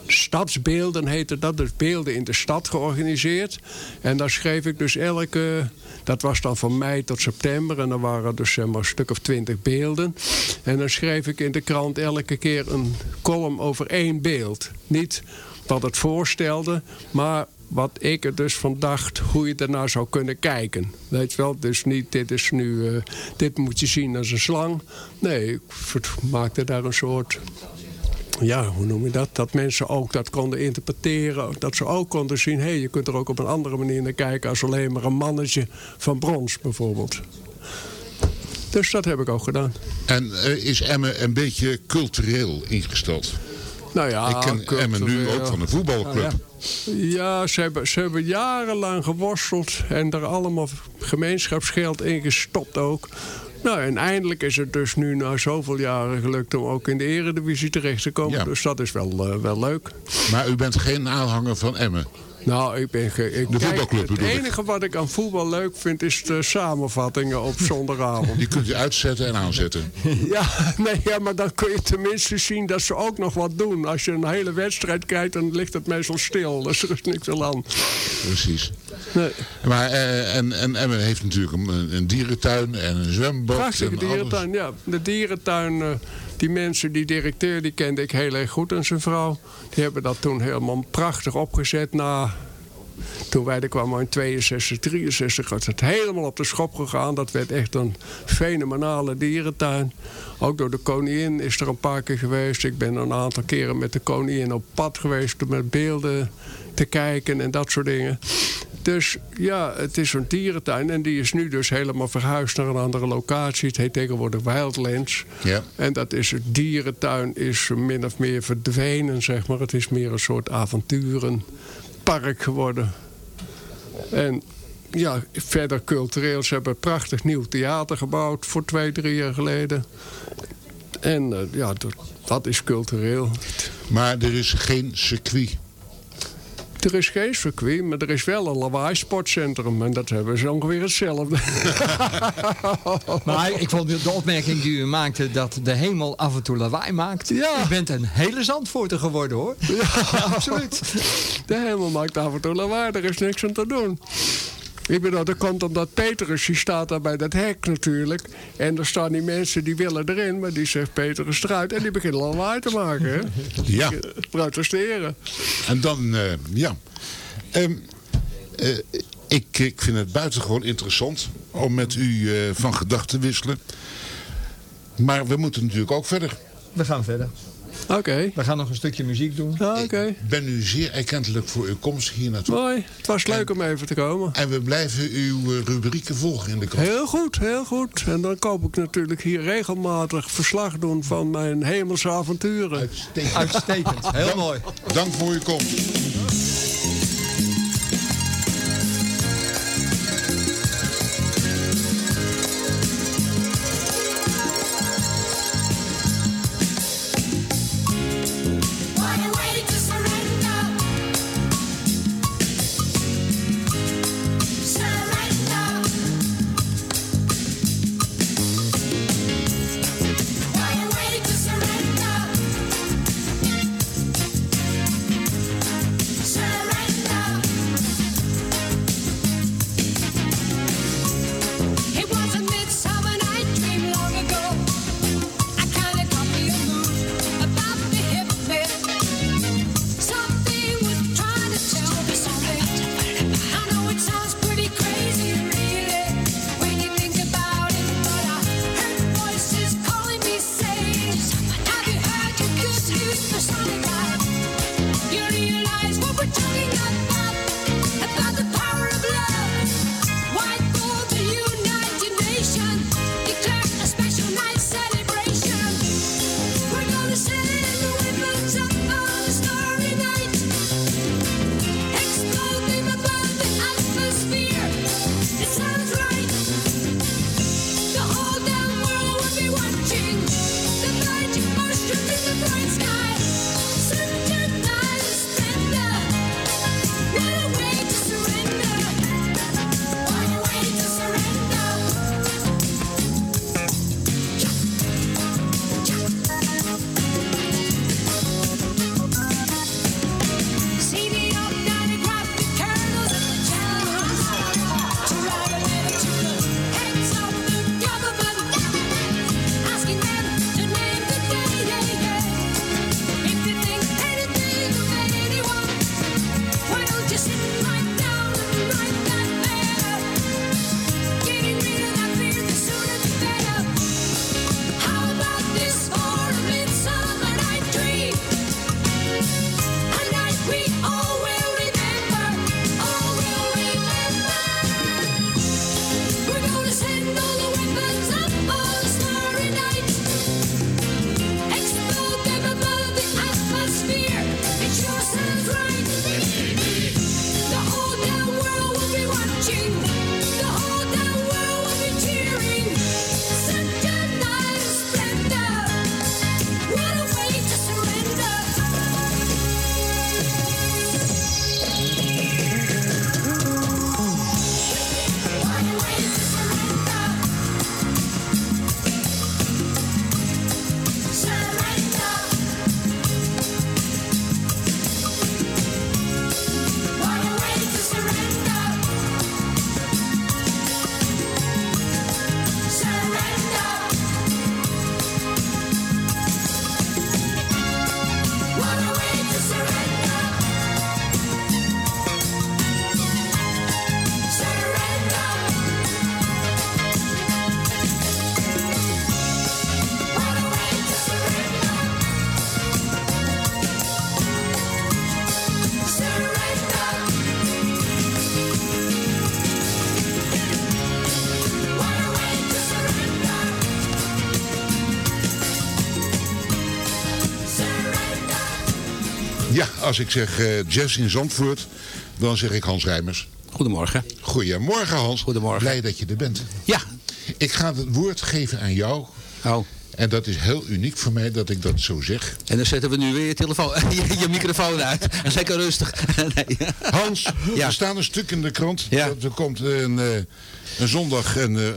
stadsbeelden heette dat, dus beelden in de stad georganiseerd. En daar schreef ik dus elke, dat was dan van mei tot september. En dan waren dus een stuk of twintig beelden. En dan schreef ik in de krant elke keer een column over één beeld. Niet wat het voorstelde, maar wat ik er dus van dacht, hoe je ernaar zou kunnen kijken. Weet je wel, dus niet dit is nu, eh, dit moet je zien als een slang. Nee, ik maakte daar een soort, ja, hoe noem je dat? Dat mensen ook dat konden interpreteren. Dat ze ook konden zien, hé, hey, je kunt er ook op een andere manier naar kijken... als alleen maar een mannetje van brons bijvoorbeeld. Dus dat heb ik ook gedaan. En eh, is Emmen een beetje cultureel ingesteld? Nou ja, ik ken Emmen nu ook van de voetbalclub. Ja, ze hebben, ze hebben jarenlang geworsteld en er allemaal gemeenschapsgeld in gestopt ook. Nou, en eindelijk is het dus nu na zoveel jaren gelukt om ook in de eredivisie terecht te komen. Ja. Dus dat is wel, eh, wel leuk. Maar u bent geen aanhanger van Emmen? Nou, ik ben ge- ik De kijk, voetbalclub Het ik. enige wat ik aan voetbal leuk vind is de samenvattingen op zondagavond. Die kunt u uitzetten en aanzetten. Ja, nee, ja, maar dan kun je tenminste zien dat ze ook nog wat doen. Als je een hele wedstrijd kijkt, dan ligt het meestal stil. Dus er is niks aan. Precies. Nee. Maar, eh, en, en Emmen heeft natuurlijk een, een dierentuin en een zwembad. Prachtige en alles. dierentuin, ja. De dierentuin, eh, die mensen, die directeur, die kende ik heel erg goed en zijn vrouw. Die hebben dat toen helemaal prachtig opgezet na... Toen wij er kwamen in 62, 63 was het helemaal op de schop gegaan. Dat werd echt een fenomenale dierentuin. Ook door de koningin is er een paar keer geweest. Ik ben een aantal keren met de koningin op pad geweest om met beelden te kijken en dat soort dingen. Dus ja, het is een dierentuin en die is nu dus helemaal verhuisd naar een andere locatie. Het heet tegenwoordig Wildlands. Ja. En dat is, het dierentuin is min of meer verdwenen, zeg maar. Het is meer een soort avonturenpark geworden. En ja, verder cultureel. Ze hebben een prachtig nieuw theater gebouwd voor twee, drie jaar geleden. En eh, ja, dat, dat is cultureel. Maar er is geen circuit. Er is geen circuit, maar er is wel een lawaai sportcentrum. En dat hebben ze ongeveer hetzelfde. Maar ik vond de opmerking die u maakte dat de hemel af en toe lawaai maakt. Ja. U bent een hele zandvoorter geworden hoor. Ja, absoluut. De hemel maakt af en toe lawaai, er is niks aan te doen. Ik bedoel, dat komt omdat Petrus, die staat daar bij dat hek natuurlijk. En er staan die mensen die willen erin, maar die zegt Petrus eruit. En die beginnen lawaai te maken, hè? Ja. Protesteren. En dan, eh, ja. Ehm, eh, ik, ik vind het buitengewoon interessant om met u eh, van gedachten te wisselen. Maar we moeten natuurlijk ook verder. We gaan verder. Oké. We gaan nog een stukje muziek doen. Oké. Ik ben u zeer erkentelijk voor uw komst hier naartoe. Mooi. Het was leuk om even te komen. En we blijven uw eh, rubrieken volgen in de krant. Heel goed, heel goed. En dan koop ik natuurlijk hier regelmatig verslag doen van mijn hemelse avonturen. Uitstekend. Uitstekend. Heel Dank- mooi. Dank voor uw komst. Als ik zeg eh, jazz in Zandvoort, dan zeg ik Hans Rijmers. Goedemorgen. Goedemorgen Hans. Goedemorgen. Blij dat je er bent. Ja. Ik ga het woord geven aan jou. Oh. En dat is heel uniek voor mij dat ik dat zo zeg. En dan zetten we nu weer je, telefoon, je, je microfoon uit. En zeker rustig. nee. Hans, Ja. er staat een stuk in de krant. Ja. Dat er komt een, eh, een zondag een, eh,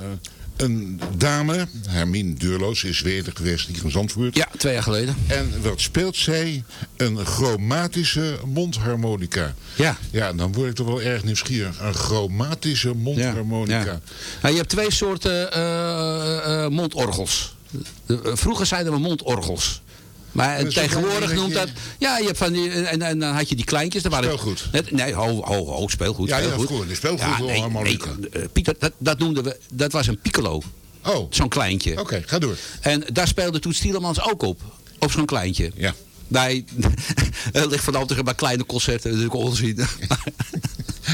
een dame, Hermine Deurloos, is weer geweest hier in Zandvoort. Ja, twee jaar geleden. En wat speelt zij? Een chromatische mondharmonica. Ja. Ja, dan word ik toch wel erg nieuwsgierig. Een chromatische mondharmonica. Ja. Nou, je hebt twee soorten eh, eh, mondorgels. Eh, vroeger zeiden we mondorgels. Maar ook tegenwoordig noemt dat... Ja, je hebt van die, en, en dan had je die kleintjes. Waren, Speelgoed. Net, nee, ho, ho, ho, speelgoed. Ja, ja, speelgoed. vroeger, die speelgoed nee, nee, eh, Pieter, dat, dat noemden we... Dat was een piccolo. Oh, Zo'n kleintje. oké, ga door. En daar speelde Toet Stielemans ook op. Op zo'n kleintje. Ja. Bij, het ligt van altijd bij kleine concerten natuurlijk onzin.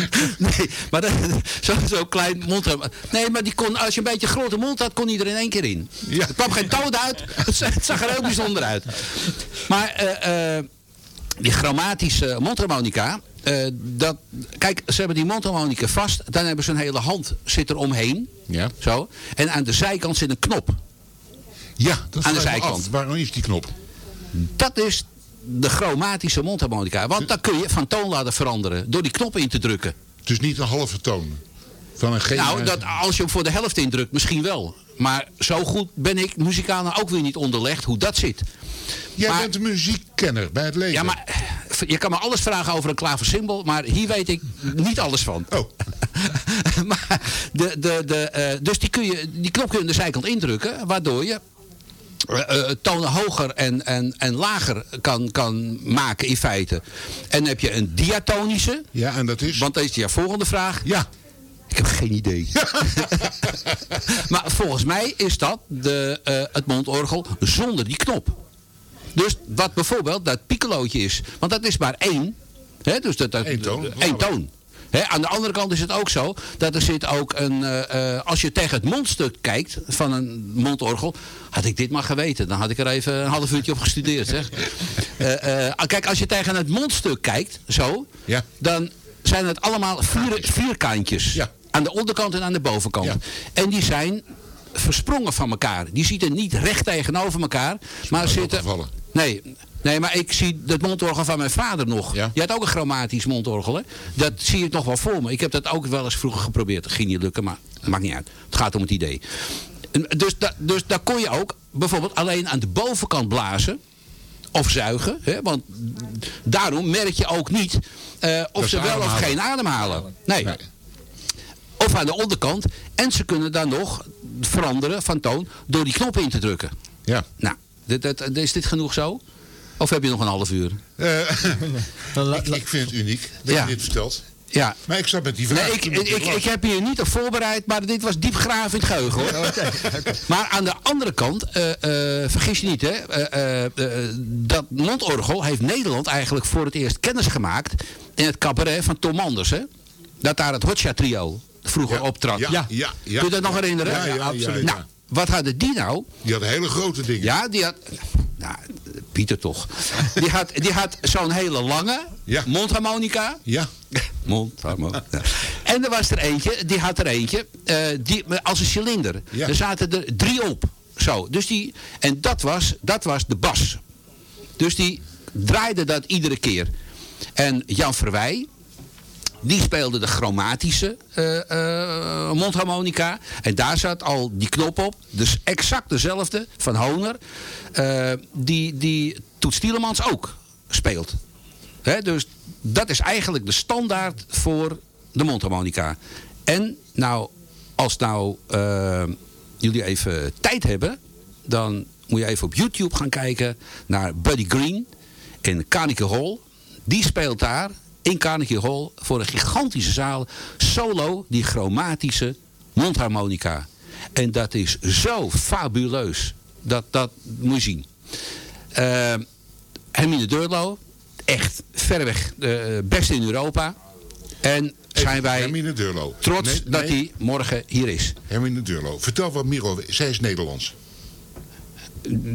nee, maar dat- zo'n zo klein mond. Nee, maar die kon, als je een beetje een grote mond had, kon hij er in één keer in. Ja. Er kwam geen toon uit. Het zag- er heel bijzonder uit. Maar eh, eh, die chromatische mondharmonica. eh, dat, kijk, ze hebben die mondharmonica vast. Dan hebben ze een hele hand zit er omheen. Ja. Zo. En aan de zijkant zit een knop. Ja, dat Aan de zijkant. af. Waarom is die knop? Dat is de chromatische mondharmonica. Want dan kun je van toon laten veranderen. Door die knop in te drukken. Dus niet een halve toon. Van een G. Nou, dat, als je hem voor de helft indrukt, misschien wel. Maar zo goed ben ik muzikaal nou ook weer niet onderlegd hoe dat zit. Jij maar- bent een muziekkenner bij het leven. Ja, maar eh, je kan me alles vragen over een klaversymbol, maar hier weet ik niet alles van. Oh. maar de, de, de, eh, dus die, kun je, die knop kun je aan de zijkant indrukken, waardoor je eh, tonen hoger en, en, en lager kan, kan maken in feite. En heb je een diatonische. Ja, en dat is? Want dat is je volgende vraag. Ja. Ik heb geen idee. maar volgens mij is dat de, eh, het mondorgel zonder die knop. Dus wat bijvoorbeeld dat piccolootje is. Want dat is maar één. Hè, dus dat, dat, Eén toon. één toon. Aan de andere kant is het ook zo dat er zit ook een. eh, eh, als je tegen het mondstuk kijkt van een mondorgel. Had ik dit maar geweten, dan had ik er even een half uurtje op gestudeerd. Zeg. Eh, eh, kijk, als je tegen het mondstuk kijkt, zo. Ja. Dan zijn het allemaal vier, vierkantjes. Ja. Aan de onderkant en aan de bovenkant. Ja. En die zijn versprongen van elkaar. Die zitten niet recht tegenover elkaar. Maar zitten... Nee, nee, maar ik zie het mondorgel van mijn vader nog. Ja. Die had ook een chromatisch mondorgel. Hè? Dat zie ik nog wel voor me. Ik heb dat ook wel eens vroeger geprobeerd. Dat ging niet lukken, maar dat maakt niet uit. Het gaat om het idee. Dus, da, dus daar kon je ook bijvoorbeeld alleen aan de bovenkant blazen. Of zuigen. Hè? Want daarom merk je ook niet eh, of Dat ze wel of geen ademhalen. Nee. Nee. Of aan de onderkant. En ze kunnen dan nog veranderen van toon door die knop in te drukken. Ja. Nou, dit, dit- is dit genoeg zo? Of heb je nog een half uur? Eh, ik, ik vind het uniek dat Ja. je dit vertelt. Ja. Maar ik zat met die vraag. Nee, ik, ik, heb hier niet op voorbereid, maar dit was diep graven in het geheugen hoor. Maar aan de andere kant, eh, eh, vergis je niet hè, eh, eh, eh, dat mondorgel heeft Nederland eigenlijk voor het eerst kennis gemaakt in het cabaret van Tom Anders. Hè? Dat daar het Hotcha trio vroeger Ja, optrad. ja, ja, ja, Kun je dat nog herinneren? Ja, ja, ja, absoluut. ja. Nou, wat hadden die nou? Die had hele grote dingen. Ja, die had... Nou, Pieter toch. Die had, die had zo'n hele lange Ja. mondharmonica. Ja. Mondharmonica. En er was er eentje, die had er eentje, eh, die, als een cilinder. Er zaten er drie op. Zo, dus die, en dat was, dat was de bas. Dus die draaide dat iedere keer. En Jan Verwij, die speelde de chromatische eh, eh, mondharmonica. En daar zat al die knop op. Dus exact dezelfde van Honer. eh, die, die Toet Stielemans ook speelt. Dus dat is eigenlijk de standaard voor de mondharmonica. En nou, als nou jullie even tijd hebben... dan moet je even op YouTube gaan kijken naar Buddy Green in Carnegie Hall. Die speelt daar in Carnegie Hall voor een gigantische zaal solo die chromatische mondharmonica. En dat is zo fabuleus. Dat, dat moet je zien. Eh, Hermine Deurlo, echt verreweg de beste in Europa. En zijn wij Hermine trots Nee, dat hij morgen hier is. Hermine Deurlo. Vertel wat over. Zij is Nederlands.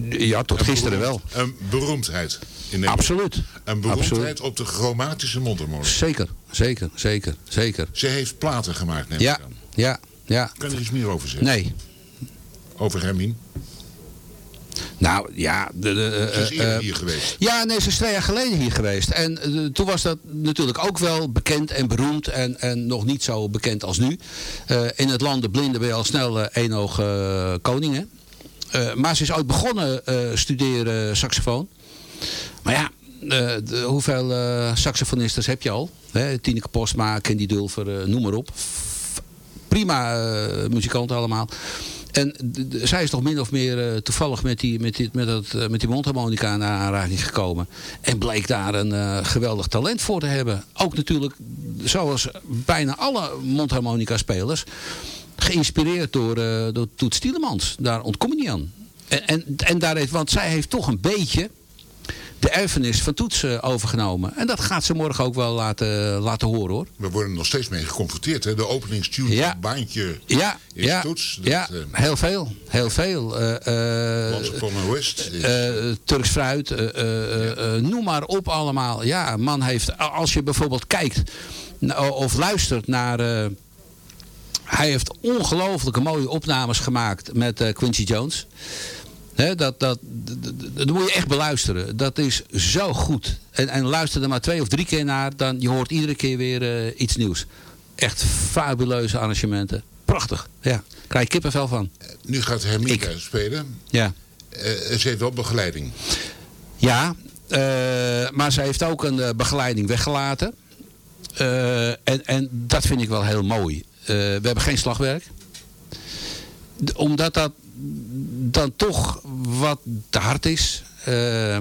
Ja, tot Een gisteren beroemd- Een beroemdheid in Nederland. Absoluut. Een beroemdheid Absoluut. op de chromatische mondharmonica. Zeker, zeker, zeker, zeker. Ze heeft platen gemaakt, neem ik Ja, aan. ja, ja. Kan je er iets meer over zeggen? Nee. Over Hermine? Nou, ja. De, de, Ze is eh, eerder eh, hier geweest. Ja, nee, ze is twee jaar geleden hier geweest. En eh, toen was dat natuurlijk ook wel bekend en beroemd. En, en nog niet zo bekend als nu. Eh, in het land de blinden ben je al snel eh eenoog eh, koning, hè? Eh, maar ze is ooit begonnen eh, studeren saxofoon. Maar ja, eh, de- hoeveel saxofonisters heb je al? Hè? Tineke Postma, Candy Dulfer, eh, noem maar op. Prima muzikanten allemaal. En zij is toch min of meer toevallig met die, met, die, met, dat, met die mondharmonica in aanraking gekomen. En bleek daar een geweldig talent voor te hebben. Ook natuurlijk, zoals bijna alle mondharmonica spelers, geïnspireerd door, eh door Toet Stielemans. Daar ontkom je niet aan. En, en, en daar heeft, want zij heeft toch een beetje de erfenis van Toets eh, overgenomen. En dat gaat ze morgen ook wel laten, laten horen hoor. We worden er nog steeds mee geconfronteerd. Hè? De openingstune Ja. van Baantje Ja, is ja, toets. Dat, ja eh, heel veel. Heel veel. Upon a West is- Turks fruit, noem maar op allemaal. Ja, man heeft, als je bijvoorbeeld kijkt na- of luistert naar... eh, hij heeft ongelooflijke mooie opnames gemaakt met eh, Quincy Jones. Hè, dat, dat, dat, moet je echt beluisteren. Dat is zo goed. En, en luister er maar twee of drie keer naar. Dan, je hoort iedere keer weer eh, iets nieuws. Echt fabuleuze arrangementen. Prachtig. Ja, krijg je kippenvel van. Nu gaat Hermine spelen. Ja. Eh, ze heeft wel begeleiding. Ja, eh, maar ze heeft ook een eh, begeleiding weggelaten. Eh, en, en dat vind ik wel heel mooi. Eh, we hebben geen slagwerk. Omdat dat dan toch wat te hard is. eh,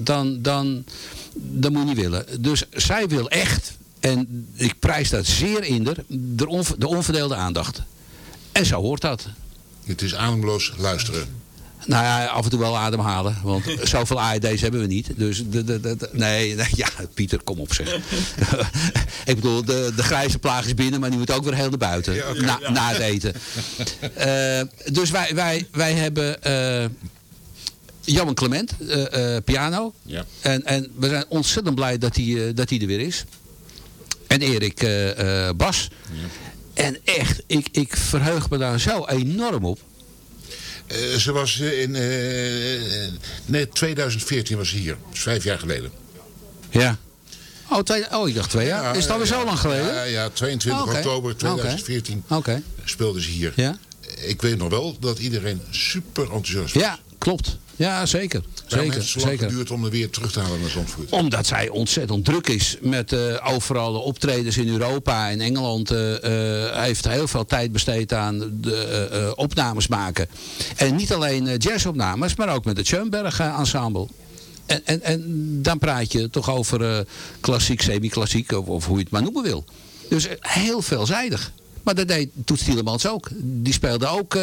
dan, dan, dan moet je niet willen. Dus zij wil echt, en ik prijs dat zeer in haar, de, onver- de onverdeelde aandacht. En zo hoort dat. Het is ademloos luisteren. Nou ja, af en toe wel ademhalen. Want zoveel AED's hebben we niet. Dus de, de, nee, nee, ja, Pieter, kom op zeg. ik bedoel, de, de grijze plaag is binnen, maar die moet ook weer heel naar buiten. Ja, na, na het eten. Eh, dus wij, wij, wij hebben eh Johan Clement, eh, eh, piano. Ja. En, en we zijn ontzettend blij dat hij, eh, dat hij er weer is. En Erik eh, eh, Bas. En echt, ik, ik verheug me daar zo enorm op. Eh, ze was eh, in eh, nee, 2014 was ze hier. Dat is vijf jaar geleden. Ja. Oh, twee, oh ik dacht twee jaar. Ja, is het alweer ja, zo lang geleden? Ja, ja 22 Oké. oktober 2014 Oké. speelde ze hier. Ja? Ik weet nog wel dat iedereen super enthousiast was. Ja, klopt. Ja, zeker. Zeker. heeft het zeker. geduurd om er weer terug te halen naar Zandvoort? Omdat zij ontzettend druk is met eh, overal de optredens in Europa en Engeland. eh, eh, Hij heeft heel veel tijd besteed aan de eh, eh, opnames maken. En niet alleen eh, jazzopnames, maar ook met het Schoenberg eh, ensemble. En, en, en dan praat je toch over eh, klassiek, semi-klassiek of, of hoe je het maar noemen wil. Dus eh, heel veelzijdig. Maar dat deed Toet Stielemans ook. Die speelde ook eh,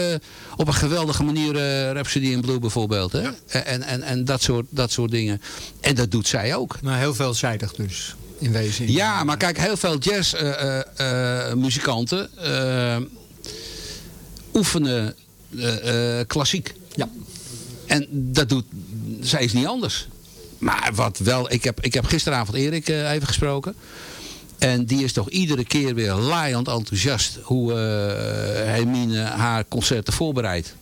op een geweldige manier eh Rhapsody in Blue bijvoorbeeld. Hè? En, en, en dat, soort, dat soort dingen. En dat doet zij ook. Maar heel veelzijdig dus, in wezen. Ja, maar kijk, heel veel jazzmuzikanten oefenen eh, eh, klassiek. Ja. En dat doet, zij is niet anders. Maar wat wel, ik heb, ik heb gisteravond Erik even gesproken. En die is toch iedere keer weer laaiend enthousiast hoe eh Hermine haar concerten voorbereidt.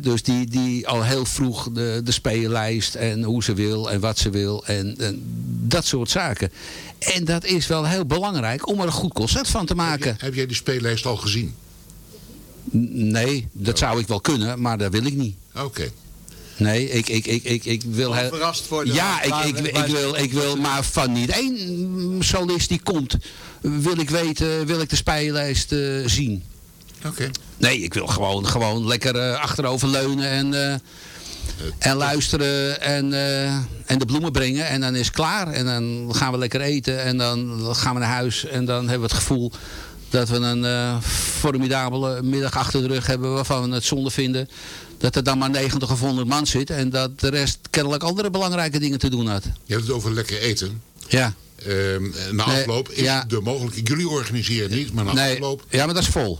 Dus die, die al heel vroeg de, de speellijst en hoe ze wil en wat ze wil en, en dat soort zaken. En dat is wel heel belangrijk om er een goed concert van te maken. Heb jij die speellijst al gezien? N- Nee, dat zou ik wel kunnen, maar dat wil ik niet. Oké. Nee, ik, ik, ik, ik, ik wil... verrast worden. Ja, ik, ik, ik, wil, ik wil, maar van niet één solist die komt, wil ik weten, wil ik de speellijst eh, zien. Oké. Nee, ik wil gewoon, gewoon lekker eh, achterover leunen en, eh, en luisteren en, en de bloemen brengen. En dan is het klaar. En dan gaan we lekker eten en dan gaan we naar huis. En dan hebben we het gevoel dat we een eh, formidabele middag achter de rug hebben waarvan we het zonde vinden. Dat er dan maar 90 of 100 man zit en dat de rest kennelijk andere belangrijke dingen te doen had. Je hebt het over lekker eten. Ja. Ehm, na Nee, afloop is ja. de mogelijkheid... Jullie organiseren niet, maar na Nee, afloop... ja, maar dat is vol.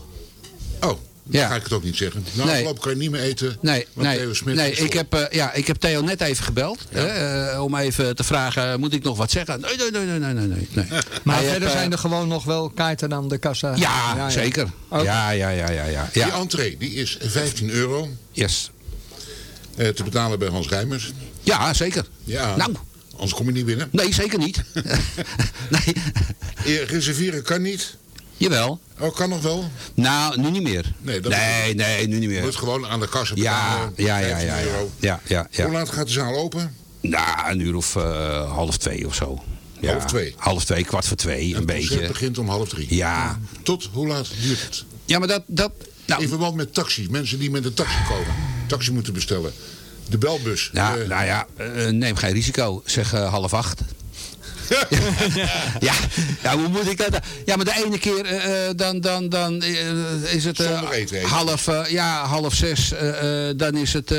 Oh, dan Ja. ga ik het ook niet zeggen. Na Nee. afloop kan je niet meer eten. Nee, want nee, Theo Smit nee ik, heb, eh, ja, ik heb Theo net even gebeld. Hè, eh, om even te vragen, moet ik nog wat zeggen? Nee, nee, nee, nee, nee, nee. nee. nee. Maar Hij verder eh, zijn er gewoon nog wel kaarten aan de kassa. Ja, zeker. Ja, ja, ja, ja, ja. Die entree die is 15 euro. Yes. eh, te betalen bij Hans Rijmers. Ja, zeker. Ja. Nou. Anders kom je niet binnen. Nee, zeker niet. nee. Reserveren kan niet. Jawel. Oh, kan nog wel? Nou, nu niet meer. Nee, dat nee, nee, nu niet Je meer. moet gewoon aan de kassa Ja, ja, ja, 15 ja, ja. euro. Ja, ja, Hoe laat gaat de zaal open? Nou, een uur of eh, half twee of zo. Ja, Half twee? Half twee, kwart voor twee, een Het beetje. begint om half drie. Ja. Tot hoe laat duurt het? Ja, maar dat... dat nou, In verband met taxis. Mensen die met een taxi komen. Taxi moeten bestellen. De belbus. Ja, nou ja, eh, neem geen risico. Zeg eh, half acht. ja, ja, hoe moet ik dat? Ja, maar de ene keer eh, eh, dan, dan, dan eh, is het half, ja, half zes. dan is het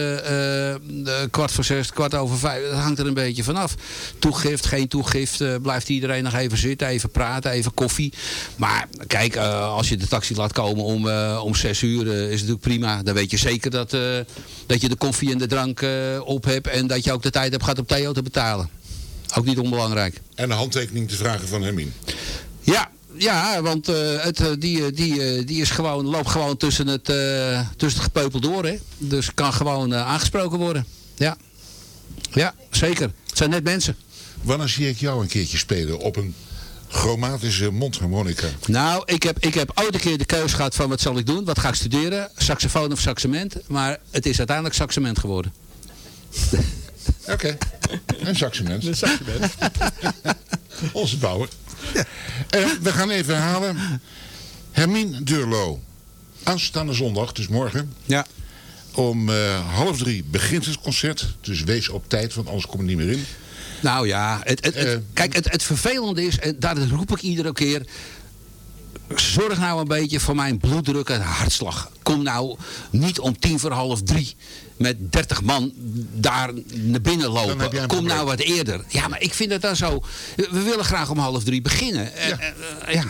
kwart voor zes, kwart over vijf. Dat hangt er een beetje vanaf. Toegift, geen toegift. blijft iedereen nog even zitten, even praten, even koffie. Maar kijk, als je de taxi laat komen om, om zes uur, is het natuurlijk prima. Dan weet je zeker dat, dat je de koffie en de drank op hebt. En dat je ook de tijd hebt gehad om Theo te betalen. Ook niet onbelangrijk. En een handtekening te vragen van Hermine. Ja, ja want eh, het, eh, die, eh, die, die is gewoon, loopt gewoon tussen het, tussen het gepeupel door. Hè? Dus kan gewoon aangesproken worden. Ja. ja, zeker. Het zijn net mensen. Wanneer zie ik jou een keertje spelen op een chromatische mondharmonica? Nou, ik heb, ik heb ooit een keer de keuze gehad van wat zal ik doen? Wat ga ik studeren? Saxofoon of saxement? Maar het is uiteindelijk saxement geworden. Oké. Een saxement. Een saxement. Onze bouwer. Eh, we gaan even herhalen. Hermine Durlo. Aanstaande zondag, dus morgen. Ja. Om eh, half drie begint het concert. Dus wees op tijd, want anders kom je niet meer in. Nou ja, het, het, het- Eh. kijk, het, het vervelende is, en daar roep ik iedere keer... Zorg nou een beetje voor mijn bloeddruk en hartslag. Kom nou niet om tien voor half drie met 30 man daar naar binnen lopen. Kom nou wat eerder. Ja, maar ik vind het dan zo... We willen graag om half drie beginnen. Ja. ja.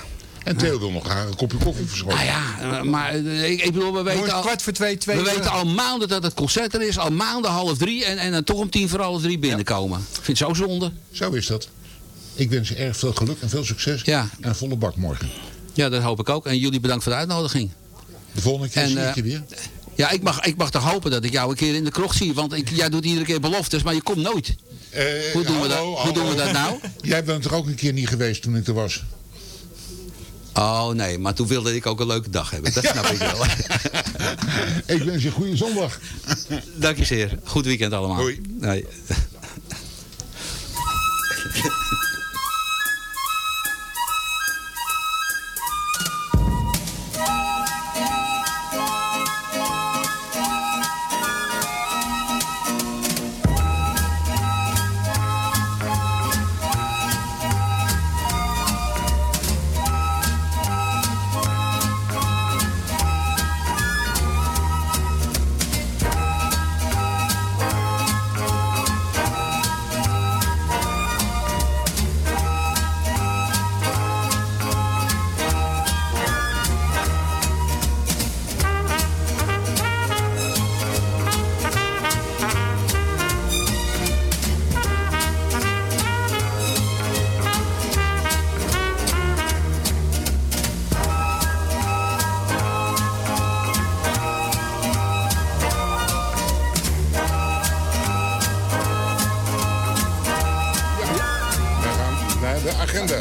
En Theo wil nog haar een kopje koffie verschonen. Nou ja, eh, maar eh, ik, ik bedoel, we weten al... kwart voor twee, twee we uur. weten al maanden dat het concert er is. Al maanden half drie. En, en dan toch om tien voor half drie binnenkomen. Ik vind het zo zonde. Zo is dat. Ik wens je erg veel geluk en veel succes. Ja. En volle bak morgen. Ja, dat hoop ik ook. En jullie bedankt voor de uitnodiging. De volgende keer zie eh, ik je weer. Ja, ik mag, ik mag toch hopen dat ik jou een keer in de krocht zie. Want ik, jij doet iedere keer beloftes, maar je komt nooit. Eh, Hoe doen we dat- hallo, hoe doen we dat nou? Jij bent er ook een keer niet geweest toen ik er was. Oh nee, maar toen wilde ik ook een leuke dag hebben. Dat snap ik wel. Ik wens je een goede zondag. Dank je zeer. Goed weekend allemaal. Hoi. Nee.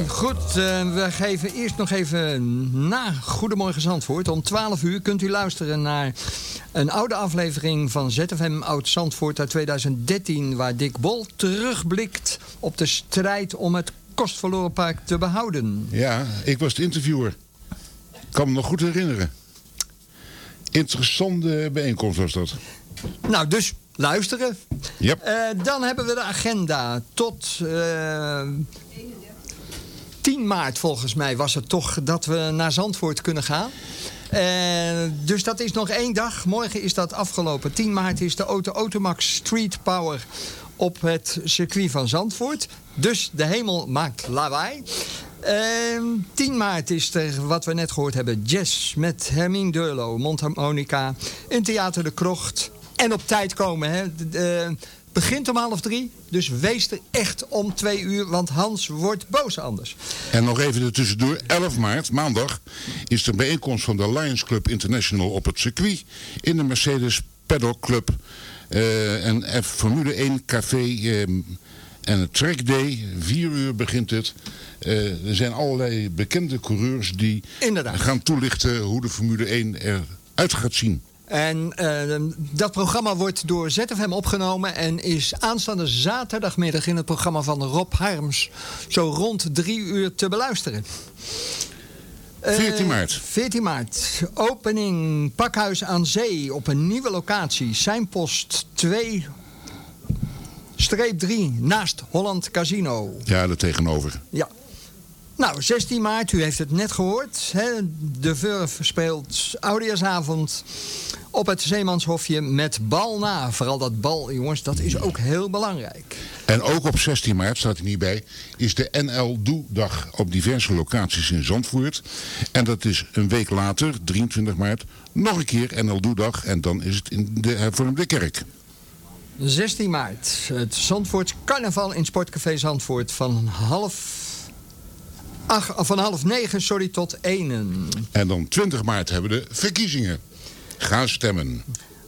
Goed, eh, we geven eerst nog even na Goedemorgen Zandvoort. Om 12 uur kunt u luisteren naar een oude aflevering van ZFM Oud Zandvoort uit 2013... waar Dick Bol terugblikt op de strijd om het kostverloren park te behouden. Ja, ik was de interviewer. Ik kan me nog goed herinneren. Interessante bijeenkomst was dat. Nou, dus luisteren. Yep. Eh, dan hebben we de agenda tot eh, 10 maart volgens mij was het toch dat we naar Zandvoort kunnen gaan. Eh, dus dat is nog één dag. Morgen is dat afgelopen. 10 maart is de Auto Automax Street Power op het circuit van Zandvoort. Dus de hemel maakt lawaai. Ehm 10 maart is er, wat we net gehoord hebben, jazz met Hermine Durlo, mondharmonica, in Theater de Krocht. En op tijd komen, hè. Begint om half drie, dus wees er echt om twee uur, want Hans wordt boos anders. En nog even ertussendoor, 11 maart, maandag, is de bijeenkomst van de Lions Club International op het circuit in de Mercedes Paddock Club. eh, en F Formule 1 café eh, en het track day, 4 uur begint het. Eh, er zijn allerlei bekende coureurs die gaan toelichten hoe de Formule 1 eruit gaat zien. En eh, dat programma wordt door ZFM opgenomen en is aanstaande zaterdagmiddag in het programma van Rob Harms zo rond drie uur te beluisteren. Eh, 14 maart. 14 maart. Opening Pakhuis aan Zee op een nieuwe locatie. Seinpost 2 streep 3 naast Holland Casino. Ja, er tegenover. Ja. Nou, 16 maart, u heeft het net gehoord. Hè? De Vurf speelt Oudejaarsavond op het Zeemanshofje met bal na. Vooral dat bal, jongens, dat is ook heel belangrijk. En ook op 16 maart, staat er niet bij, is de NL Doe-dag op diverse locaties in Zandvoort. En dat is een week later, 23 maart, nog een keer NL Doe-dag. En dan is het in de hervormde kerk. 16 maart, het Zandvoort Carnaval in Sportcafé Zandvoort van half... Ach, van half negen, sorry, tot enen. En dan 20 maart hebben we de verkiezingen. Ga stemmen.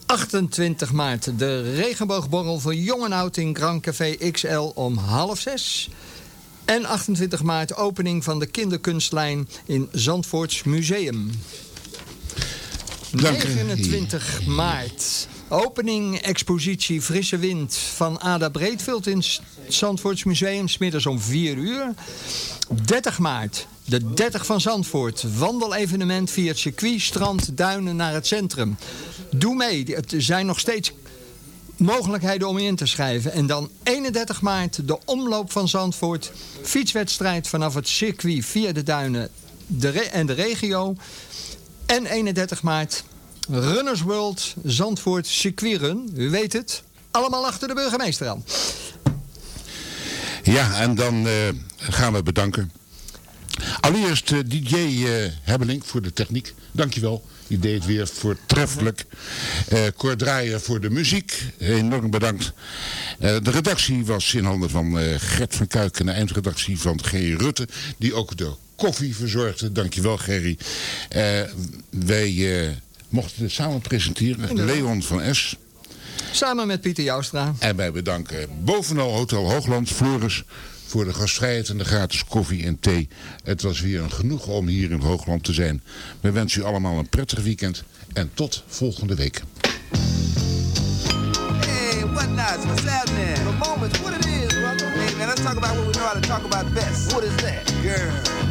28 maart de regenboogborrel voor jong en oud in Grand Café XL om half zes. En 28 maart opening van de kinderkunstlijn in Zandvoorts Museum. Dank u. 29 maart. Opening expositie Frisse Wind van Ada Breedveld in S- Zandvoorts Museum. Smiddags om 4 uur. 30 maart. De 30 van Zandvoort. Wandelevenement via het circuit, strand, duinen naar het centrum. Doe mee. Er zijn nog steeds mogelijkheden om je in te schrijven. En dan 31 maart de omloop van Zandvoort. Fietswedstrijd vanaf het circuit via de duinen de en de regio. En 31 maart Runners World Zandvoort Circuitrun. U weet het. Allemaal achter de burgemeester aan. Ja, en dan eh, gaan we bedanken. Allereerst eh, DJ eh Hebbelink voor de techniek. Dankjewel. Je deed weer voortreffelijk. Draaier voor de muziek. Enorm bedankt. De redactie was in handen van Gert van Kuik en de eindredactie van Gerry Rutte. Die ook de koffie verzorgde. Dankjewel Gerry. Wij mochten het samen presenteren. Inderdaad. Leon van S. Samen met Pieter Joustra. En wij bedanken bovenal Hotel Hoogland, Floris, voor de gastvrijheid en de gratis koffie en thee. Het was weer een genoegen om hier in Hoogland te zijn. We wensen u allemaal een prettig weekend en tot volgende week. Hey, what nuts? What's happening? The moment, what it is, brother. Hey, man, let's talk about what we know how to talk about best. What is that? Girl.